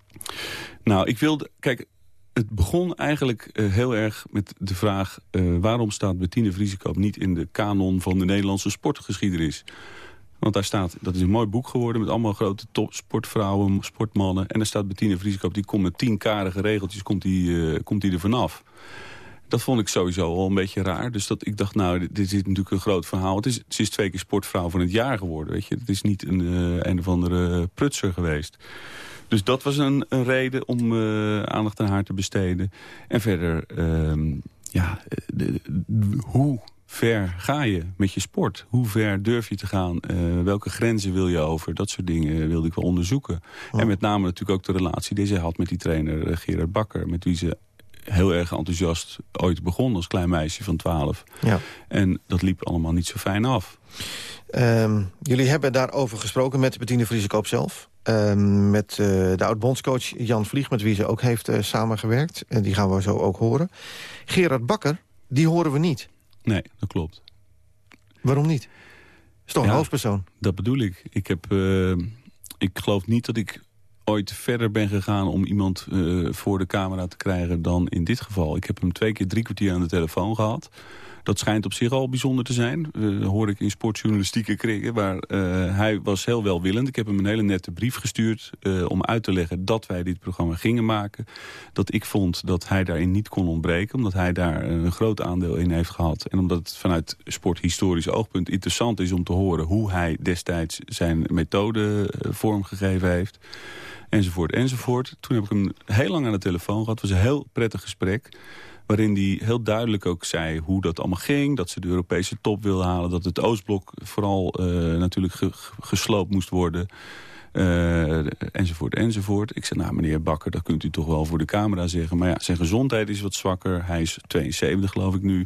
Nou, ik wilde... Kijk, het begon eigenlijk uh, heel erg met de vraag... waarom staat Bettine Vriesekoop niet in de kanon van de Nederlandse sportgeschiedenis? Want daar staat, dat is een mooi boek geworden... met allemaal grote top sportvrouwen, sportmannen. En daar staat Bettine Vriesekoop, die komt met tien karige regeltjes... komt die, komt die er vanaf. Dat vond ik sowieso al een beetje raar. Dus dat ik dacht, nou, dit, dit is natuurlijk een groot verhaal. Het is, het is twee keer sportvrouw van het jaar geworden, weet je. Het is niet een, uh, een of andere prutser geweest. Dus dat was een, een reden om uh, aandacht aan haar te besteden. En verder, uh, ja, de, de, hoe ver ga je met je sport? Hoe ver durf je te gaan? Uh, welke grenzen wil je over? Dat soort dingen wilde ik wel onderzoeken. Oh. En met name natuurlijk ook de relatie die zij had met die trainer Gerard Bakker... met wie ze heel erg enthousiast ooit begon als klein meisje van 12. Ja. En dat liep allemaal niet zo fijn af. Um, jullie hebben daarover gesproken met Bettine Vriesekoop zelf. Um, met uh, de oud-bondscoach Jan Vlieg, met wie ze ook heeft uh, samengewerkt. En die gaan we zo ook horen. Gerard Bakker, die horen we niet. Nee, dat klopt. Waarom niet? Is toch ja, een hoofdpersoon? Dat bedoel ik. Ik, heb, uh, ik geloof niet dat ik verder ben gegaan om iemand uh, voor de camera te krijgen dan in dit geval. Ik heb hem twee keer drie kwartier aan de telefoon gehad. Dat schijnt op zich al bijzonder te zijn. Uh, hoor ik in sportjournalistieke kringen. Maar uh, hij was heel welwillend. Ik heb hem een hele nette brief gestuurd om uit te leggen dat wij dit programma gingen maken. Dat ik vond dat hij daarin niet kon ontbreken. Omdat hij daar een groot aandeel in heeft gehad. En omdat het vanuit sporthistorisch oogpunt interessant is om te horen... hoe hij destijds zijn methode vormgegeven heeft enzovoort, enzovoort. Toen heb ik hem heel lang aan de telefoon gehad. Het was een heel prettig gesprek waarin hij heel duidelijk ook zei hoe dat allemaal ging. Dat ze de Europese top wilden halen. Dat het Oostblok vooral uh, natuurlijk ge gesloopt moest worden. Uh, enzovoort, enzovoort. Ik zei, nou meneer Bakker, dat kunt u toch wel voor de camera zeggen. Maar ja, zijn gezondheid is wat zwakker. Hij is 72 geloof ik nu.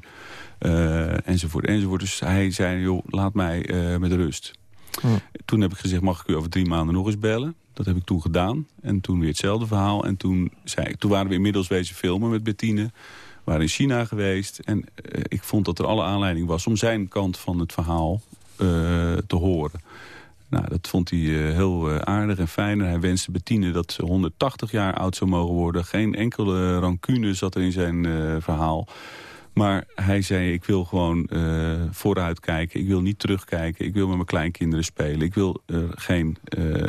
Uh, enzovoort, enzovoort. Dus hij zei, joh, laat mij met rust. Hm. Toen heb ik gezegd, mag ik u over drie maanden nog eens bellen? Dat heb ik toen gedaan. En toen weer hetzelfde verhaal. En toen, zei toen waren we inmiddels wezen filmen met Bettine. We waren in China geweest. En uh, ik vond dat er alle aanleiding was om zijn kant van het verhaal uh, te horen. Nou, dat vond hij uh, heel aardig en fijn. En hij wenste Bettine dat ze 180 jaar oud zou mogen worden. Geen enkele rancune zat er in zijn verhaal. Maar hij zei, ik wil gewoon uh, vooruit kijken. Ik wil niet terugkijken. Ik wil met mijn kleinkinderen spelen. Ik wil er geen, uh,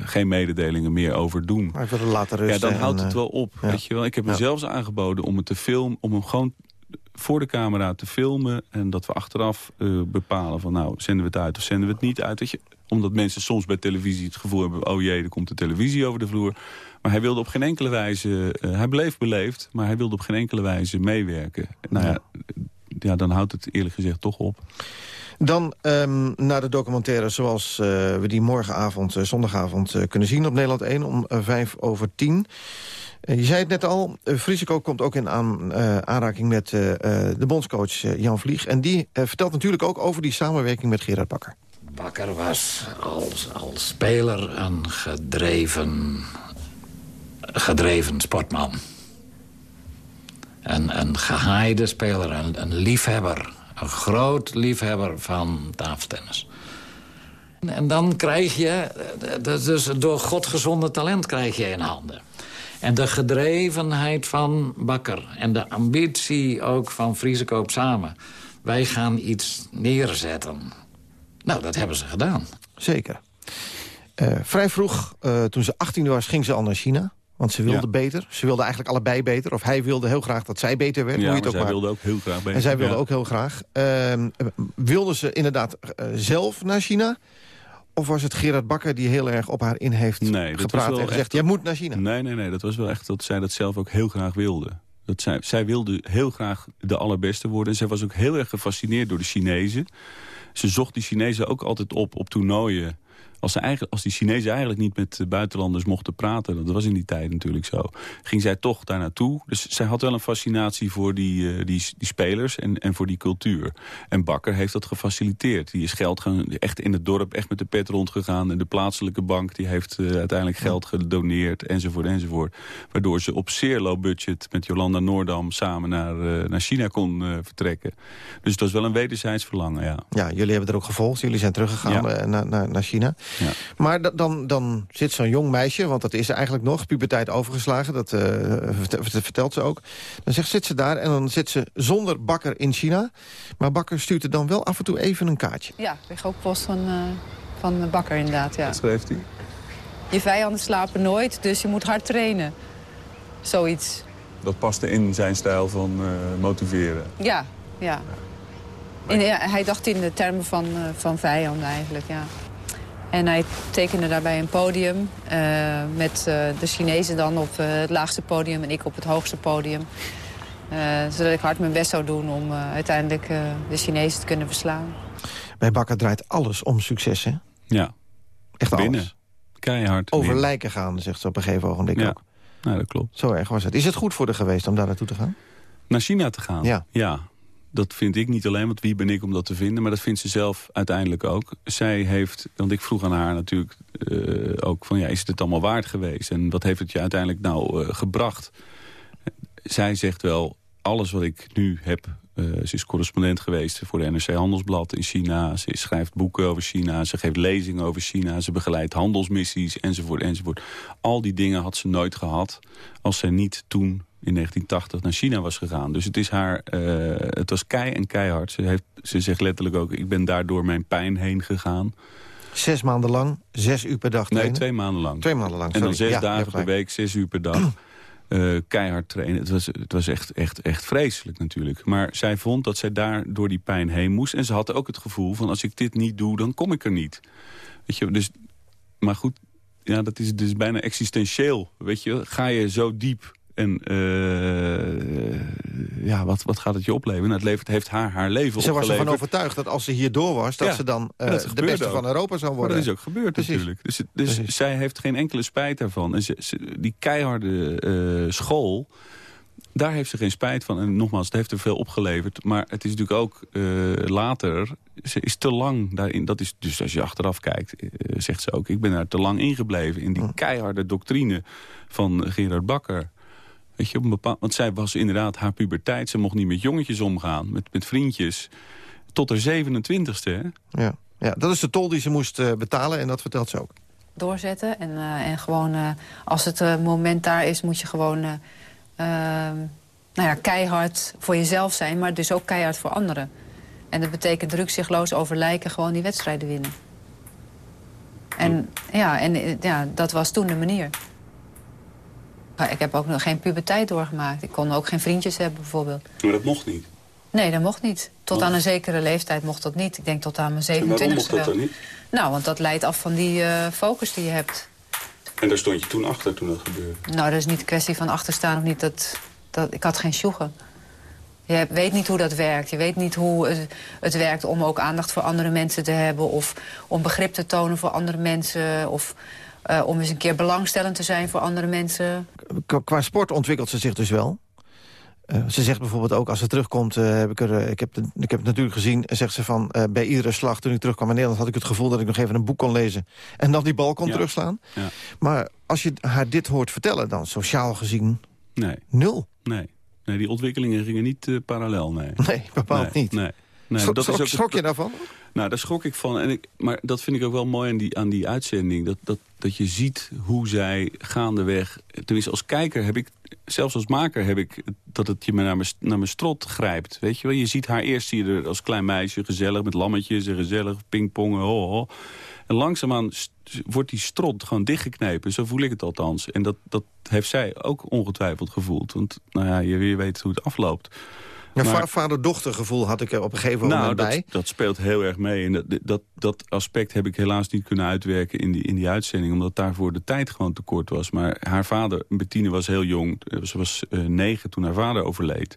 geen mededelingen meer over doen. Maar ik wil er laten rusten. Ja, dan houdt het wel op. Ja. Weet je wel? Ik heb hem ja. zelfs aangeboden om het te filmen. Om hem gewoon voor de camera te filmen. En dat we achteraf uh, bepalen van nou, zenden we het uit of zenden we het niet uit. Dat je, Omdat mensen soms bij televisie het gevoel hebben... oh jee, er komt de televisie over de vloer. Maar hij wilde op geen enkele wijze... Uh, hij bleef beleefd, maar hij wilde op geen enkele wijze meewerken. Nou ja, ja, dan houdt het eerlijk gezegd toch op. Dan um, naar de documentaire zoals uh, we die morgenavond, uh, zondagavond... Uh, kunnen zien op Nederland 1 om vijf over tien. je zei het net al, Frisico komt ook in aan, aanraking met de bondscoach Jan Vlieg. En die vertelt natuurlijk ook over die samenwerking met Gerard Bakker. Bakker was als, als speler een gedreven, gedreven sportman. Een, een gehaaide speler, een, een liefhebber een groot liefhebber van tafeltennis. En dan krijg je, dus door godgezonde talent krijg je in handen. En de gedrevenheid van Bakker en de ambitie ook van Friesekoop samen. Wij gaan iets neerzetten. Nou, dat hebben ze gedaan. Zeker. Uh, vrij vroeg, uh, toen ze 18 was, ging ze al naar China. Want ze wilde beter. Ze wilden eigenlijk allebei beter. Of hij wilde heel graag dat zij beter werd. Ja, hoe je het ook zij maar. wilde ook heel graag beter. En zij wilde ook heel graag. Uh, wilde ze inderdaad uh, zelf naar China? Of was het Gerard Bakker die heel erg op haar in heeft nee, gepraat en gezegd... jij moet naar China? Nee, nee, nee. Dat was wel echt dat zij dat zelf ook heel graag wilde. Dat zij, zij wilde heel graag de allerbeste worden. En zij was ook heel erg gefascineerd door de Chinezen. Ze zocht die Chinezen ook altijd op op toernooien als, ze eigenlijk, als die Chinezen eigenlijk niet met buitenlanders mochten praten... dat was in die tijd natuurlijk zo, ging zij toch daar naartoe. Dus zij had wel een fascinatie voor die, uh, die, die spelers en, en voor die cultuur. En Bakker heeft dat gefaciliteerd. Die is geld gaan, echt in het dorp echt met de pet rondgegaan. En de plaatselijke bank die heeft uh, uiteindelijk geld gedoneerd, enzovoort, enzovoort. Waardoor ze op zeer low budget met Jolanda Noordam samen naar, uh, naar China kon vertrekken. Dus het was wel een wederzijds verlangen, ja. Ja, jullie hebben er ook gevolgd. Jullie zijn teruggegaan ja. naar, naar, naar China. Ja. Maar dan, dan zit zo'n jong meisje, want dat is ze eigenlijk nog... puberteit overgeslagen, dat uh, vertelt ze ook. Dan zegt, zit ze daar en dan zit ze zonder bakker in China. Maar bakker stuurt er dan wel af en toe even een kaartje. Ja, ik kreeg ook post van, uh, van bakker inderdaad, ja. Wat schreef hij? Je vijanden slapen nooit, dus je moet hard trainen. Zoiets. Dat paste in zijn stijl van uh, motiveren? Ja, ja. In, ja. Hij dacht in de termen van, van vijanden eigenlijk, ja. En hij tekende daarbij een podium uh, met uh, de Chinezen dan op uh, het laagste podium en ik op het hoogste podium. zodat ik hard mijn best zou doen om uiteindelijk de Chinezen te kunnen verslaan. Bij Bakker draait alles om succes, hè? Ja. Echt Binnen. alles. Keihard. Over binnen. lijken gaan, zegt ze op een gegeven ogenblik ja. ook. Nou, dat klopt. Zo erg was het. Is het goed voor de geweest om daar naartoe te gaan? Naar China te gaan? Ja. Ja, dat vind ik niet alleen, want wie ben ik om dat te vinden... maar dat vindt ze zelf uiteindelijk ook. Zij heeft, want ik vroeg aan haar natuurlijk uh, ook van... ja, is het allemaal waard geweest? En wat heeft het je uiteindelijk nou uh, gebracht? Zij zegt wel, alles wat ik nu heb... Uh, ze is correspondent geweest voor de NRC Handelsblad in China. Ze schrijft boeken over China. Ze geeft lezingen over China. Ze begeleidt handelsmissies, enzovoort, enzovoort. Al die dingen had ze nooit gehad... als zij niet toen in 1980 naar China was gegaan. Dus het is haar, uh, het was kei en keihard. Ze, heeft, ze zegt letterlijk ook, ik ben daar door mijn pijn heen gegaan. Zes maanden lang, zes uur per dag trainen? Nee, twee maanden lang. Twee maanden lang, En dan sorry. zes ja, dagen per week, zes uur per dag. Uh, keihard trainen. Het was, het was echt, echt, echt vreselijk natuurlijk. Maar zij vond dat zij daar door die pijn heen moest. En ze had ook het gevoel van als ik dit niet doe, dan kom ik er niet. Weet je, dus, maar goed, ja, dat is dus bijna existentieel. Weet je, ga je zo diep en uh, ja, wat, wat gaat het je opleveren? Nou, het levert, heeft haar haar leven Ze was ervan overtuigd dat als ze hier door was... dat Ja, ze dan uh, dat de beste ook. van Europa zou Maar worden. dat is ook gebeurd Precies. natuurlijk. Dus, dus Precies. zij heeft geen enkele spijt daarvan. En ze, ze- die keiharde eh, school, daar heeft ze geen spijt van. En nogmaals, het heeft er veel opgeleverd. Maar het is natuurlijk ook eh, later, ze is te lang daarin. Dat is, dus als je achteraf kijkt, eh, zegt ze ook... ik ben daar te lang ingebleven in die keiharde doctrine van Gerard Bakker... Weet je, op een bepaald, want zij was inderdaad haar puberteit. Ze mocht niet met jongetjes omgaan, met, met vriendjes. Tot haar 27ste, hè? Ja. ja, dat is de tol die ze moest eh, betalen en dat vertelt ze ook. Doorzetten en, eh, en gewoon eh, als het eh, moment daar is, moet je gewoon eh, ehm, nou ja, keihard voor jezelf zijn, maar dus ook keihard voor anderen. En dat betekent rukzichtloos over lijken gewoon die wedstrijden winnen. En, ja, en ja, dat was toen de manier. Maar Ik heb ook nog geen puberteit doorgemaakt. Ik kon ook geen vriendjes hebben bijvoorbeeld. Maar dat mocht niet. Nee, dat mocht niet. Tot aan een zekere leeftijd mocht dat niet. Ik denk tot aan mijn 27e En waarom mocht dat dan niet? Nou, want dat leidt af van die eh, focus die je hebt. En daar stond je toen achter toen dat gebeurde. Nou, dat is niet een kwestie van achterstaan of niet. Dat, dat, ik had geen sjoegen. Je weet niet hoe dat werkt. Je weet niet hoe het, het werkt om ook aandacht voor andere mensen te hebben... of om begrip te tonen voor andere mensen... of eh, om eens een keer belangstellend te zijn voor andere mensen. Qua, qua sport ontwikkelt ze zich dus wel. Eh, ze zegt bijvoorbeeld ook, als ze terugkomt... eh, heb ik, er, ik, heb, de- ik heb het natuurlijk gezien, zegt ze van... eh, bij iedere slag toen ik terugkwam in Nederland... had ik het gevoel dat ik nog even een boek kon lezen... en dan die bal kon Ja. terugslaan. Ja. Maar als je haar dit hoort vertellen, dan sociaal gezien... Nee. Nul. Nee. Nee, die ontwikkelingen gingen niet parallel, nee. Nee, bepaald Nee, niet. Nee. Nee Schrok- dat is schrok- ook schrok je daarvan? Nou, daar schrok ik van. En ik, maar dat vind ik ook wel mooi aan die, aan die uitzending. Dat, dat, dat je ziet hoe zij gaandeweg... Tenminste, als kijker heb ik... Zelfs als maker heb ik dat het je naar mijn, naar mijn strot grijpt. Weet je wel? Je ziet haar eerst zie je er als klein meisje gezellig met lammetjes en gezellig pingpongen. Ho, ho. En langzaamaan wordt die strot gewoon dichtgeknepen. Zo voel ik het althans. En dat, dat heeft zij ook ongetwijfeld gevoeld. Want nou ja, je, je weet hoe het afloopt. Ja, Maar- va- Vader-dochter gevoel had ik er op een gegeven nou, moment bij. dat, dat speelt heel erg mee. En dat, dat, dat aspect heb ik helaas niet kunnen uitwerken in die, in die uitzending. Omdat daarvoor de tijd gewoon te kort was. Maar haar vader, Bettine, was heel jong. Eh, Ze was eh, negen toen haar vader overleed.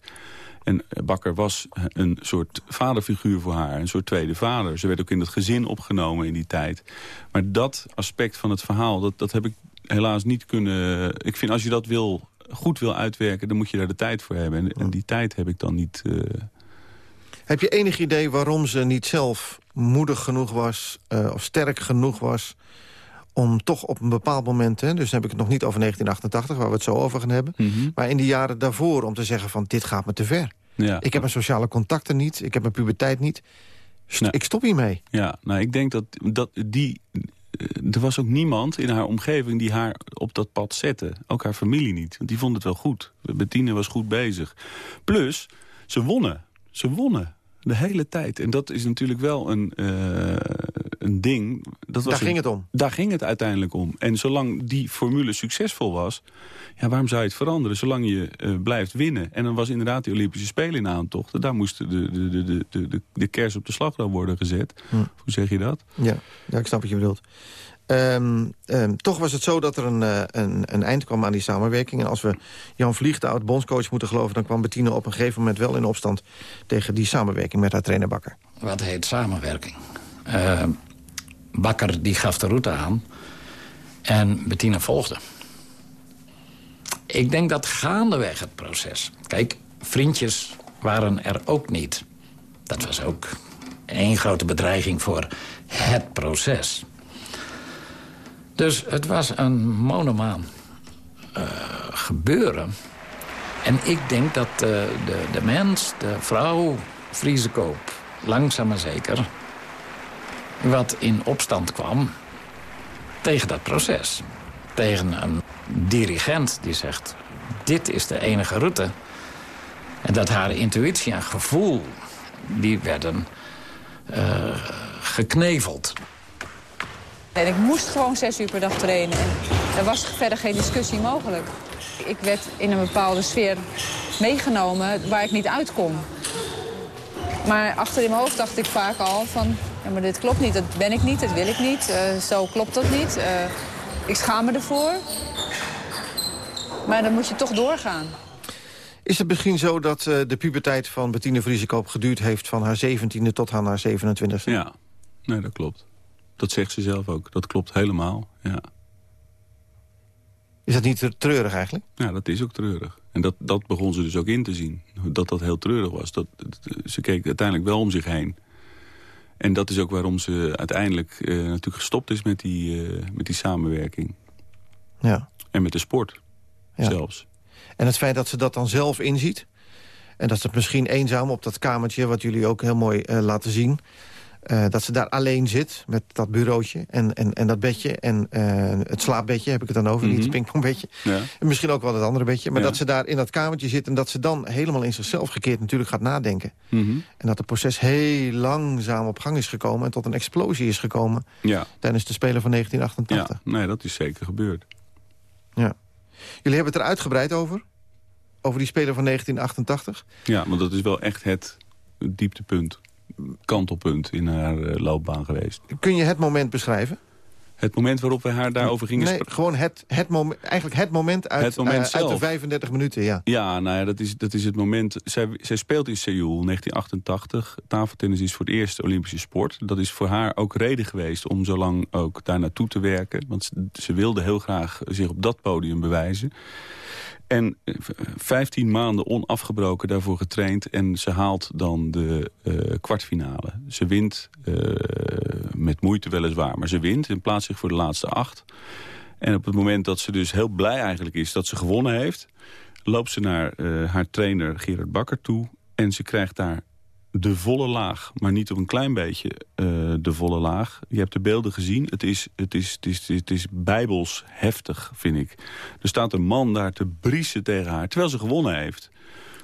En eh, Bakker was een soort vaderfiguur voor haar. Een soort tweede vader. Ze werd ook in het gezin opgenomen in die tijd. Maar dat aspect van het verhaal, dat, dat heb ik helaas niet kunnen... Ik vind als je dat wil, goed wil uitwerken, dan moet je daar de tijd voor hebben. En, en die tijd heb ik dan niet... eh, Heb je enig idee waarom ze niet zelf moedig genoeg was... eh, of sterk genoeg was om toch op een bepaald moment... Hè, dus dan heb ik het nog niet over 1988, waar we het zo over gaan hebben... maar in die jaren daarvoor om te zeggen van dit gaat me te ver. Ja. Ik heb mijn sociale contacten niet, ik heb mijn puberteit niet. St-. Ik stop hiermee. Ja, nou, ik denk dat, dat die... eh, Er was ook niemand in haar omgeving die haar op dat pad zette. Ook haar familie niet, want die vond het wel goed. Bettine was goed bezig. Plus, ze wonnen. Ze wonnen. De hele tijd. En dat is natuurlijk wel een, eh, een ding. Dat was Daar een- ging het om. Daar ging het uiteindelijk om. En zolang die formule succesvol was... Ja, waarom zou je het veranderen? Zolang je eh, blijft winnen. En dan was inderdaad die Olympische Spelen in aantocht. Daar moest de, de, de, de, de, de, de kers op de slagroom worden gezet. Hm. Hoe zeg je dat? Ja, ja, ik snap wat je bedoelt. Ehm, ehm, toch was het zo dat er een, eh, een, een eind kwam aan die samenwerking. En als we Jan Vlieg, de oud-bondscoach, moeten geloven... dan kwam Bettine op een gegeven moment wel in opstand... tegen die samenwerking met haar trainer Bakker. Wat heet samenwerking? Eh, Bakker die gaf de route aan en Bettina volgde. Ik denk dat gaandeweg het proces... Kijk, vriendjes waren er ook niet. Dat was ook één grote bedreiging voor het proces. Dus het was een monomaan eh, gebeuren. En ik denk dat eh, de, de mens, de vrouw, Friesekoop... langzaam maar zeker wat in opstand kwam tegen dat proces. Tegen een dirigent die zegt, dit is de enige route. En dat haar intuïtie en gevoel, die werden eh, gekneveld. En ik moest gewoon zes uur per dag trainen. En er was verder geen discussie mogelijk. Ik werd in een bepaalde sfeer meegenomen waar ik niet uit kon. Maar achter in mijn hoofd dacht ik vaak al van... Ja, maar dit klopt niet, dat ben ik niet, dat wil ik niet. eh, zo klopt dat niet. eh, ik schaam me ervoor. Maar dan moet je toch doorgaan. Is het misschien zo dat eh, de puberteit van Bettine Vriesekoop geduurd heeft... van haar 17e tot aan haar 27e? Ja, nee, dat klopt. Dat zegt ze zelf ook. Dat klopt helemaal, ja. Is dat niet treurig eigenlijk? Ja, dat is ook treurig. En dat, dat begon ze dus ook in te zien. Dat dat heel treurig was. Dat, dat- ze keek uiteindelijk wel om zich heen. En dat is ook waarom ze uiteindelijk eh, natuurlijk gestopt is met die, eh, met die samenwerking. Ja. En met de sport Ja. zelfs. En het feit dat ze dat dan zelf inziet... en dat ze het misschien eenzaam op dat kamertje... wat jullie ook heel mooi eh, laten zien... eh, dat ze daar alleen zit met dat bureautje en, en, en dat bedje... en eh, het slaapbedje heb ik het dan over, niet het pingpongbedje. Ja. En misschien ook wel het andere bedje. Maar Ja. dat ze daar in dat kamertje zit... en dat ze dan helemaal in zichzelf gekeerd natuurlijk gaat nadenken. En dat het proces heel langzaam op gang is gekomen... en tot een explosie is gekomen Ja. tijdens de Spelen van 1988. ja, nee, dat is zeker gebeurd. Ja. Jullie hebben het er uitgebreid over. Over die Spelen van 1988. Ja, want dat is wel echt het dieptepunt, kantelpunt in haar eh, loopbaan geweest. Kun je het moment beschrijven? Het moment waarop we haar daarover gingen Nee, gewoon het, het moment, eigenlijk het moment uit, Het moment eh, uit de zelf. 35 minuten, ja. Ja, nou ja, dat is, dat is het moment. Zij, zij speelt in Seoul, 1988. Tafeltennis is voor het eerst Olympische sport. Dat is voor haar ook reden geweest om zo lang ook daar naartoe te werken. Want ze, ze wilde heel graag zich op dat podium bewijzen. En eh, v- 15 maanden onafgebroken daarvoor getraind. En ze haalt dan de eh, kwartfinale. Ze wint, eh, met moeite weliswaar, maar ze wint. En plaatst zich voor de laatste acht. En op het moment dat ze dus heel blij eigenlijk is dat ze gewonnen heeft... loopt ze naar eh, haar trainer Gerard Bakker toe... en ze krijgt daar de volle laag, maar niet op een klein beetje eh, de volle laag. Je hebt de beelden gezien. Het is, het, is, het, is, het is bijbels heftig, vind ik. Er staat een man daar te briesen tegen haar, terwijl ze gewonnen heeft.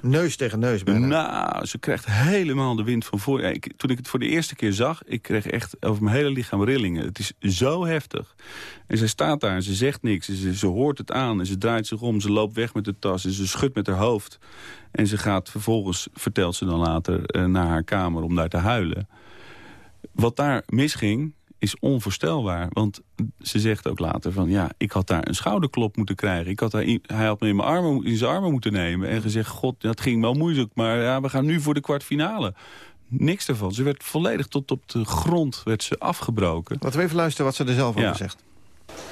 Neus tegen neus bijna. Nou, ze krijgt helemaal de wind van voor. Ik, toen ik het voor de eerste keer zag, ik kreeg echt over mijn hele lichaam rillingen. Het is zo heftig. En zij staat daar en ze zegt niks. Ze, ze hoort het aan en ze draait zich om. Ze loopt weg met de tas en ze schudt met haar hoofd. En ze gaat vervolgens, vertelt ze dan later, eh, naar haar kamer om daar te huilen. Wat daar misging, is onvoorstelbaar. Want ze zegt ook later van... ja, ik had daar een schouderklop moeten krijgen. Ik had daar, hij had me in, mijn armen, in zijn armen moeten nemen. En gezegd, god, dat ging wel moeilijk. Maar ja, we gaan nu voor de kwartfinale. Niks daarvan. Ze werd volledig tot op de grond werd ze afgebroken. Laten we even luisteren wat ze er zelf Ja. over zegt.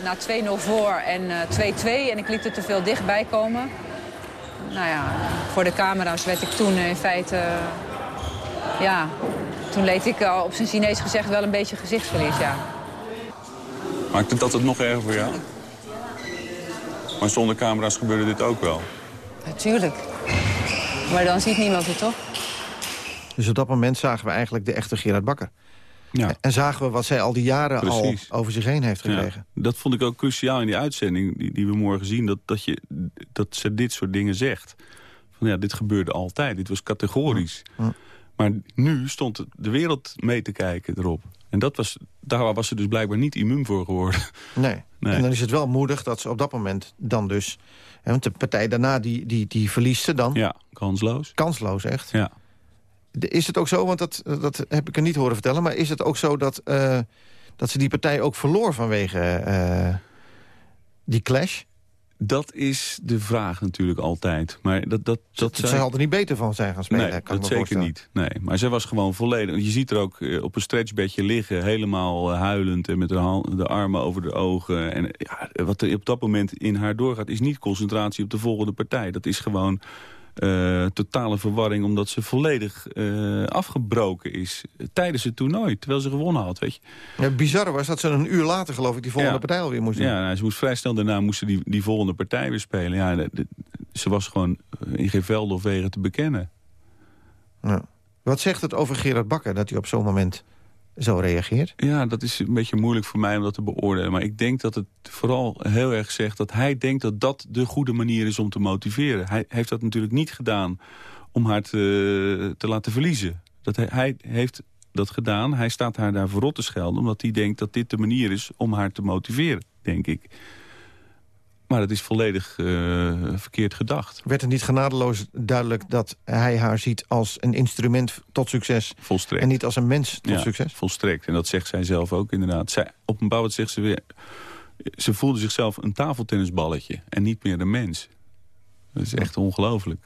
Na 2-0 voor en eh, 2-2 en ik liet er te veel dichtbij komen. Nou ja, voor de camera's werd ik toen in feite... eh, ja, toen leed ik eh, op zijn Chinees gezegd wel een beetje gezichtsverlies, ja. Maakte dat het nog erger voor jou? Maar zonder camera's gebeurde dit ook wel. Natuurlijk. Maar dan ziet niemand het, toch? Dus op dat moment zagen we eigenlijk de echte Gerard Bakker. Ja. En zagen we wat zij al die jaren Precies. al over zich heen heeft gekregen. Ja, dat vond ik ook cruciaal in die uitzending die, die we morgen zien. Dat, dat, je, dat ze dit soort dingen zegt. Van ja, dit gebeurde altijd. Dit was categorisch. Ja. Maar nu stond de wereld mee te kijken erop. En dat was, daar was ze dus blijkbaar niet immuun voor geworden. Nee. Nee. En dan is het wel moedig dat ze op dat moment dan dus... Hè, want de partij daarna, die, die, die verliest ze dan. Ja, kansloos. Kansloos, echt. Ja. Is het ook zo, want dat, dat heb ik er niet horen vertellen... maar is het ook zo dat, eh, dat ze die partij ook verloor vanwege eh, die clash? Dat is de vraag natuurlijk altijd. Maar dat, dat, dat Ze zal er niet beter van zijn gaan spelen, Nee, kan dat zeker niet. Nee, maar zij was gewoon volledig... Je ziet er ook eh, op een stretchbedje liggen, helemaal eh, huilend... en met de, de armen over de ogen. En ja, wat er op dat moment in haar doorgaat... is niet concentratie op de volgende partij. Dat is gewoon eh, totale verwarring... omdat ze volledig eh, afgebroken is tijdens het toernooi. Terwijl ze gewonnen had, weet je. Ja, bizar was dat ze een uur later, geloof ik, die volgende Ja. partij alweer moest doen. Ja, nou, ze moest vrij snel daarna moesten die, die volgende partij weer spelen. Ja, de- de- ze was gewoon eh, in geen velden of wegen te bekennen. Ja. Wat zegt het over Gerard Bakker dat hij op zo'n moment zo reageert? Ja, dat is een beetje moeilijk voor mij om dat te beoordelen. Maar ik denk dat het vooral heel erg zegt dat hij denkt dat dat de goede manier is om te motiveren. Hij heeft dat natuurlijk niet gedaan om haar te, te laten verliezen. Dat hij, hij heeft dat gedaan. Hij staat haar daar verrot te schelden... omdat hij denkt dat dit de manier is om haar te motiveren, denk ik. Maar het is volledig eh, verkeerd gedacht. Werd het niet genadeloos duidelijk dat hij haar ziet als een instrument tot succes... Volstrekt. en niet als een mens tot ja, succes? volstrekt. En dat zegt zij zelf ook inderdaad. Zij, op een moment zegt ze weer... Ze voelde zichzelf een tafeltennisballetje en niet meer een mens. Dat is echt ongelooflijk.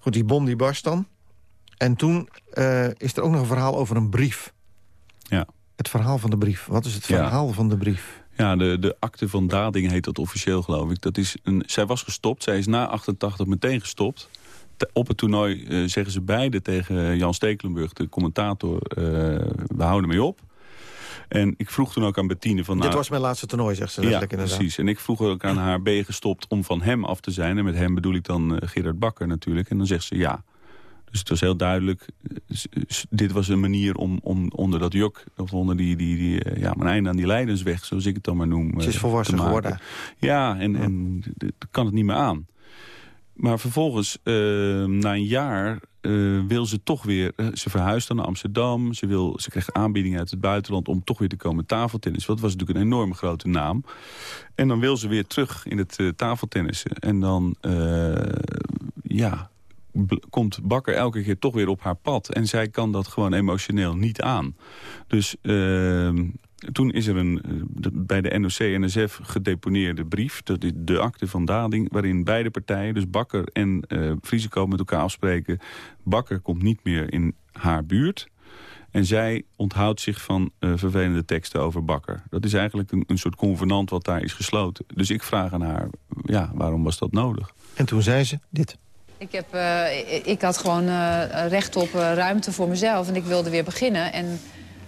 Goed, die bom die barst dan. En toen eh, is er ook nog een verhaal over een brief. Ja. Het verhaal van de brief. Wat is het Ja. verhaal van de brief? Ja, de, de akte van dading heet dat officieel, geloof ik. Dat is een, zij was gestopt. Zij is na 88 meteen gestopt. Te- Op het toernooi eh, zeggen ze beide tegen Jan Stekelenburg, de commentator... eh, we houden mee op. En ik vroeg toen ook aan Bettine van... Dit was mijn laatste toernooi, zegt ze Ja, inderdaad. precies. En ik vroeg ook aan haar, ben je gestopt om van hem af te zijn? En met hem bedoel ik dan eh, Gerard Bakker natuurlijk. En dan zegt ze ja. Dus het was heel duidelijk, dit was een manier om, om onder dat jok... of onder die, die, die, eh, ja, mijn einde aan die lijdensweg, zoals ik het dan maar noem... Ze is eh, volwassen geworden. Ja, en, en kan het niet meer aan. Maar vervolgens, eh, na een jaar, wil ze toch weer... ze verhuist naar Amsterdam. Ze, wil, ze krijgt aanbiedingen uit het buitenland om toch weer te komen tafeltennis. Dat was natuurlijk een enorme grote naam. En dan wil ze weer terug in het tafeltennissen. En dan, ja, komt Bakker elke keer toch weer op haar pad. En zij kan dat gewoon emotioneel niet aan. Dus ehm, toen is er een, eh, de- bij de NOC-NSF gedeponeerde brief... Dat is de akte van dading, waarin beide partijen... dus Bakker en Vriesekoop met elkaar afspreken... Bakker komt niet meer in haar buurt... En zij onthoudt zich van eh, vervelende teksten over Bakker. Dat is eigenlijk een, een soort convenant wat daar is gesloten. Dus ik vraag aan haar, ja, waarom was dat nodig? En toen zei ze dit. Ik, heb, eh, ik, had gewoon eh, recht op eh, ruimte voor mezelf en ik wilde weer beginnen. En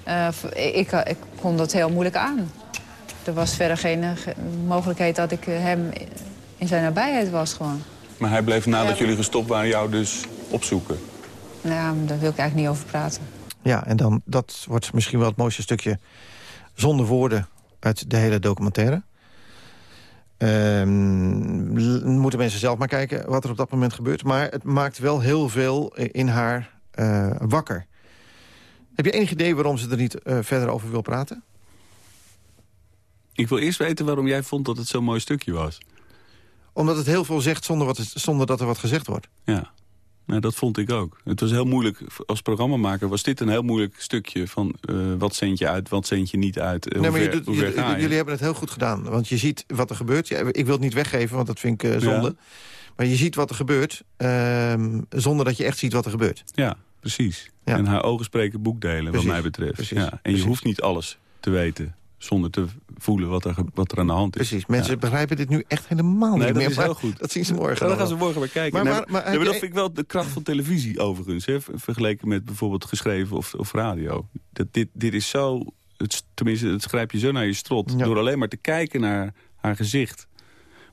eh, ik, ik kon dat heel moeilijk aan. Er was verder geen ge- mogelijkheid dat ik hem in zijn nabijheid was gewoon. Maar hij bleef nadat Ja. jullie gestopt waren jou dus opzoeken. Nou, ja, daar wil ik eigenlijk niet over praten. Ja, en dan, dat wordt misschien wel het mooiste stukje zonder woorden uit de hele documentaire. Ehm, moeten mensen zelf maar kijken wat er op dat moment gebeurt. Maar het maakt wel heel veel in haar eh, wakker. Heb je enig idee waarom ze er niet eh, verder over wil praten? Ik wil eerst weten waarom jij vond dat het zo'n mooi stukje was. Omdat het heel veel zegt zonder, wat, zonder dat er wat gezegd wordt. Ja, nou, dat vond ik ook. Het was heel moeilijk, als programmamaker was dit een heel moeilijk stukje... van eh, wat zend je uit, wat zend je niet uit, eh, Nee, maar je doet- je- ver ga je? jullie hebben het heel goed gedaan. Want je ziet wat er gebeurt. Ja, ik wil het niet weggeven, want dat vind ik eh, zonde. Maar je ziet wat er gebeurt, ehm, zonder dat je echt ziet wat er gebeurt. Ja, precies. Ja. En haar ogen spreken boekdelen, Precies, wat mij betreft. precies, ja. En precies. je hoeft niet alles te weten zonder te voelen wat er, wat er aan de hand is. Precies, mensen Ja. begrijpen dit nu echt helemaal Nee, niet dat meer. is heel goed. Dat zien ze morgen Ja, nog gaan ze morgen bij kijken. Maar, Nee, maar, maar- maar nee, heb maar dat vind ik wel de kracht van televisie overigens. Hè, ver- vergeleken met bijvoorbeeld geschreven of, of radio. Dat dit, dit is zo, het, tenminste het schrijf je zo naar je strot. Ja. Door alleen maar te kijken naar haar gezicht.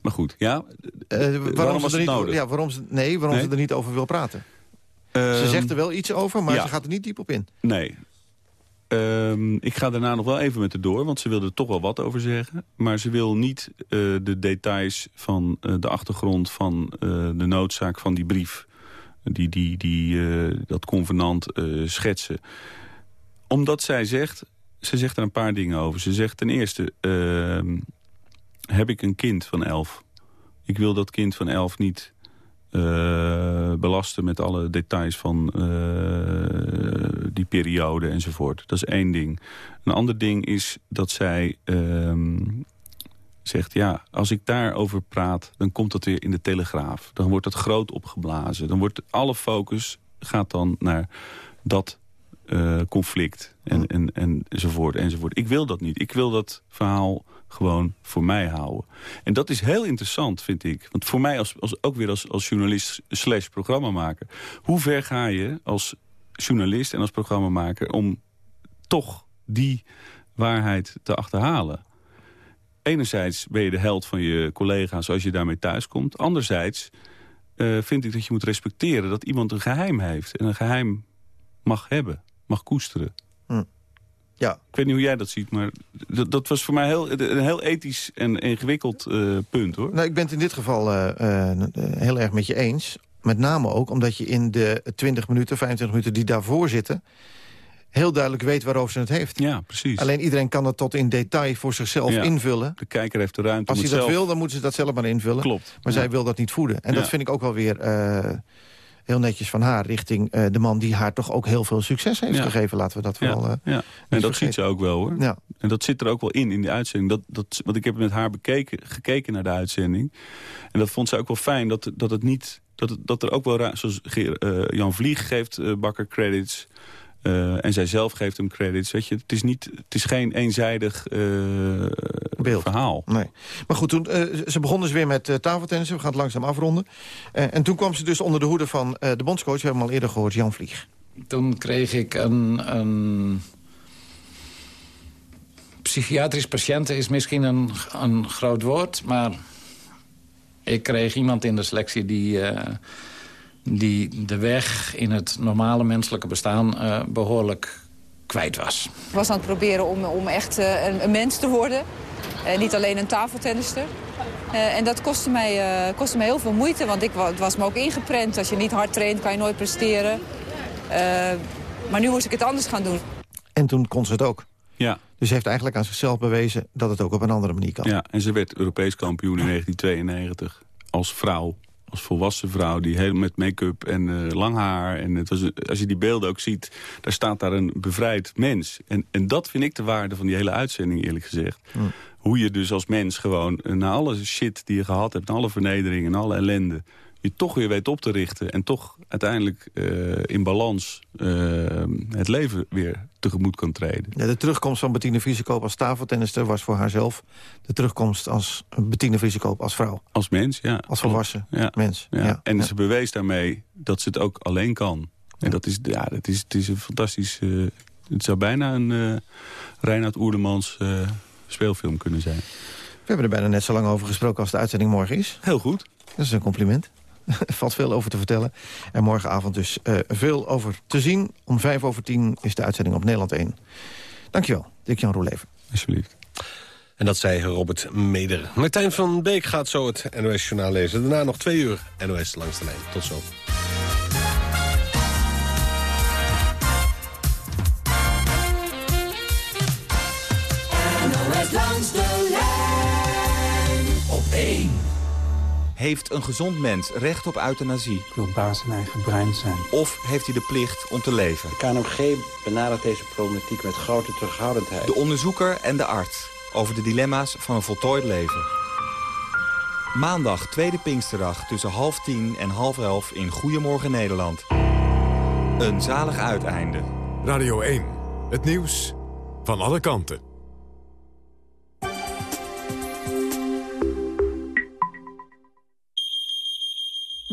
Maar goed, ja. Eh, waarom, waarom, was ze het er niet, nodig? ja, waarom ze, nee, waarom Nee? ze er niet over wil praten. ze Ehm, zegt er wel iets over, maar ja. ze gaat er niet diep op in. Nee. Ehm, ik ga daarna nog wel even met haar door, want ze wilde er toch wel wat over zeggen. Maar ze wil niet eh, de details van eh, de achtergrond van eh, de noodzaak van die brief... die, die, die, dat convenant schetsen. Omdat zij zegt, ze zegt er een paar dingen over. Ze zegt ten eerste, ehm, heb ik een kind van elf? Ik wil dat kind van elf niet belasten met alle details van periode enzovoort. Dat is één ding. Een ander ding is dat zij ehm, zegt... ja, als ik daarover praat, dan komt dat weer in de Telegraaf. Dan wordt dat groot opgeblazen. Dan wordt alle focus gaat dan naar dat eh, conflict en, en, en, enzovoort, enzovoort. Ik wil dat niet. Ik wil dat verhaal gewoon voor mij houden. En dat is heel interessant, vind ik. Want voor mij, als, als, ook weer als, als journalist slash programmamaker... hoe ver ga je als journalist en als programmamaker... om toch die waarheid te achterhalen? Enerzijds ben je de held van je collega's als je daarmee thuiskomt. Anderzijds eh, vind ik dat je moet respecteren dat iemand een geheim heeft. En een geheim mag hebben, mag koesteren. Hm. Ja. Ik weet niet hoe jij dat ziet, maar dat, dat was voor mij heel, een heel ethisch en ingewikkeld eh, punt, hoor. Nou, ik ben het in dit geval eh, heel erg met je eens. Met name ook omdat je in de 20 minuten, 25 minuten die daarvoor zitten... heel duidelijk weet waarover ze het heeft. Ja, precies. Alleen iedereen kan het tot in detail voor zichzelf Ja. invullen. De kijker heeft de ruimte Als hij dat zelf... wil, dan moeten ze dat zelf maar invullen. Klopt. Maar Ja. zij wil dat niet voeden. En dat vind ik ook wel weer eh, heel netjes van haar... richting eh, de man die haar toch ook heel veel succes heeft gegeven. Laten we dat Ja, vooral... eh, ja. En dat ziet ze ook wel, hoor. Ja. En dat zit er ook wel in, in die uitzending. Dat, dat, want ik heb met haar bekeken, gekeken naar de uitzending. En dat vond ze ook wel fijn, dat, dat het niet... Dat, dat er ook wel, zoals Geer- eh, Jan Vlieg geeft eh, Bakker credits... eh, en zij zelf geeft hem credits. Weet je, het is, niet, het is geen eenzijdig eh, verhaal. Nee. Maar goed, toen, eh, ze begon dus weer met uh, tafeltennissen. We gaan het langzaam afronden. Eh, en toen kwam ze dus onder de hoede van eh, de bondscoach. We hebben hem al eerder gehoord, Jan Vlieg. Toen kreeg ik een... een psychiatrisch patiënt is misschien een, een groot woord, maar... ik kreeg iemand in de selectie die, uh, die de weg in het normale menselijke bestaan uh, behoorlijk kwijt was. Ik was aan het proberen om, om echt uh, een, een, mens te worden. Uh, niet alleen een tafeltennister. Uh, en dat kostte mij, kostte mij heel veel moeite, want ik, het was me ook ingeprent. Als je niet hard traint, kan je nooit presteren. maar nu moest ik het anders gaan doen. En toen kon ze het ook. Ja. Dus ze heeft eigenlijk aan zichzelf bewezen dat het ook op een andere manier kan. Ja, en ze werd Europees kampioen in 1992 als vrouw. als volwassen vrouw... die heel met make-up en lang haar. En het was, als je die beelden ook ziet, daar staat daar een bevrijd mens. En, en dat vind ik de waarde van die hele uitzending, eerlijk gezegd. Hoe je dus als mens gewoon na alle shit die je gehad hebt... na alle vernederingen en alle ellende je toch weer weet op te richten... en toch uiteindelijk uh, in balans uh, het leven weer tegemoet kan treden. Ja, de terugkomst van Bettine Vriesekoop als tafeltennister... was voor haarzelf de terugkomst als Bettine Vriesekoop als vrouw. Als mens, ja. Als volwassen ja. mens. Ja. Ja. En ze bewees daarmee dat ze het ook alleen kan. En dat is, ja, dat is, het is een fantastisch... Uh, het zou bijna een uh, Reinhard Oerdemans speelfilm kunnen zijn. We hebben er bijna net zo lang over gesproken als de uitzending morgen is. Heel goed. Dat is een compliment. Valt veel over te vertellen. En morgenavond dus uh, veel over te zien. Om vijf over tien is de uitzending op Nederland 1. Dankjewel, Dick-Jan Roeleven. Alsjeblieft. En dat zei Robert Meder. Martijn van Beek gaat zo het NOS-journaal lezen. Daarna nog twee uur NOS langs de lijn. Tot zo. Heeft een gezond mens recht op euthanasie? Ik wil baas in eigen brein zijn. Of heeft hij de plicht om te leven? De KNMG benadert deze problematiek met grote terughoudendheid. De onderzoeker en de arts over de dilemma's van een voltooid leven. Maandag, tweede Pinksterdag, tussen half tien en half elf in Goedemorgen Nederland. Een zalig uiteinde. Radio 1, het nieuws van alle kanten.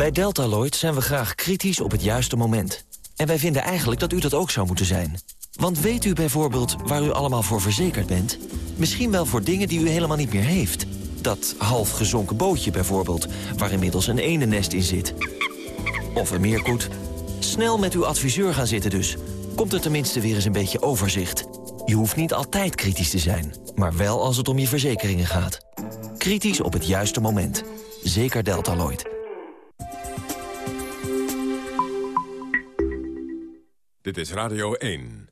Bij Deltaloid zijn we graag kritisch op het juiste moment. En wij vinden eigenlijk dat u dat ook zou moeten zijn. Want weet u bijvoorbeeld waar u allemaal voor verzekerd bent? Misschien wel voor dingen die u helemaal niet meer heeft. Dat half gezonken bootje bijvoorbeeld, waar inmiddels een enennest in zit. Of een meerkoet. Snel met uw adviseur gaan zitten dus. Komt er tenminste weer eens een beetje overzicht. Je hoeft niet altijd kritisch te zijn, maar wel als het om je verzekeringen gaat. Kritisch op het juiste moment. Zeker Deltaloid. Dit is Radio 1.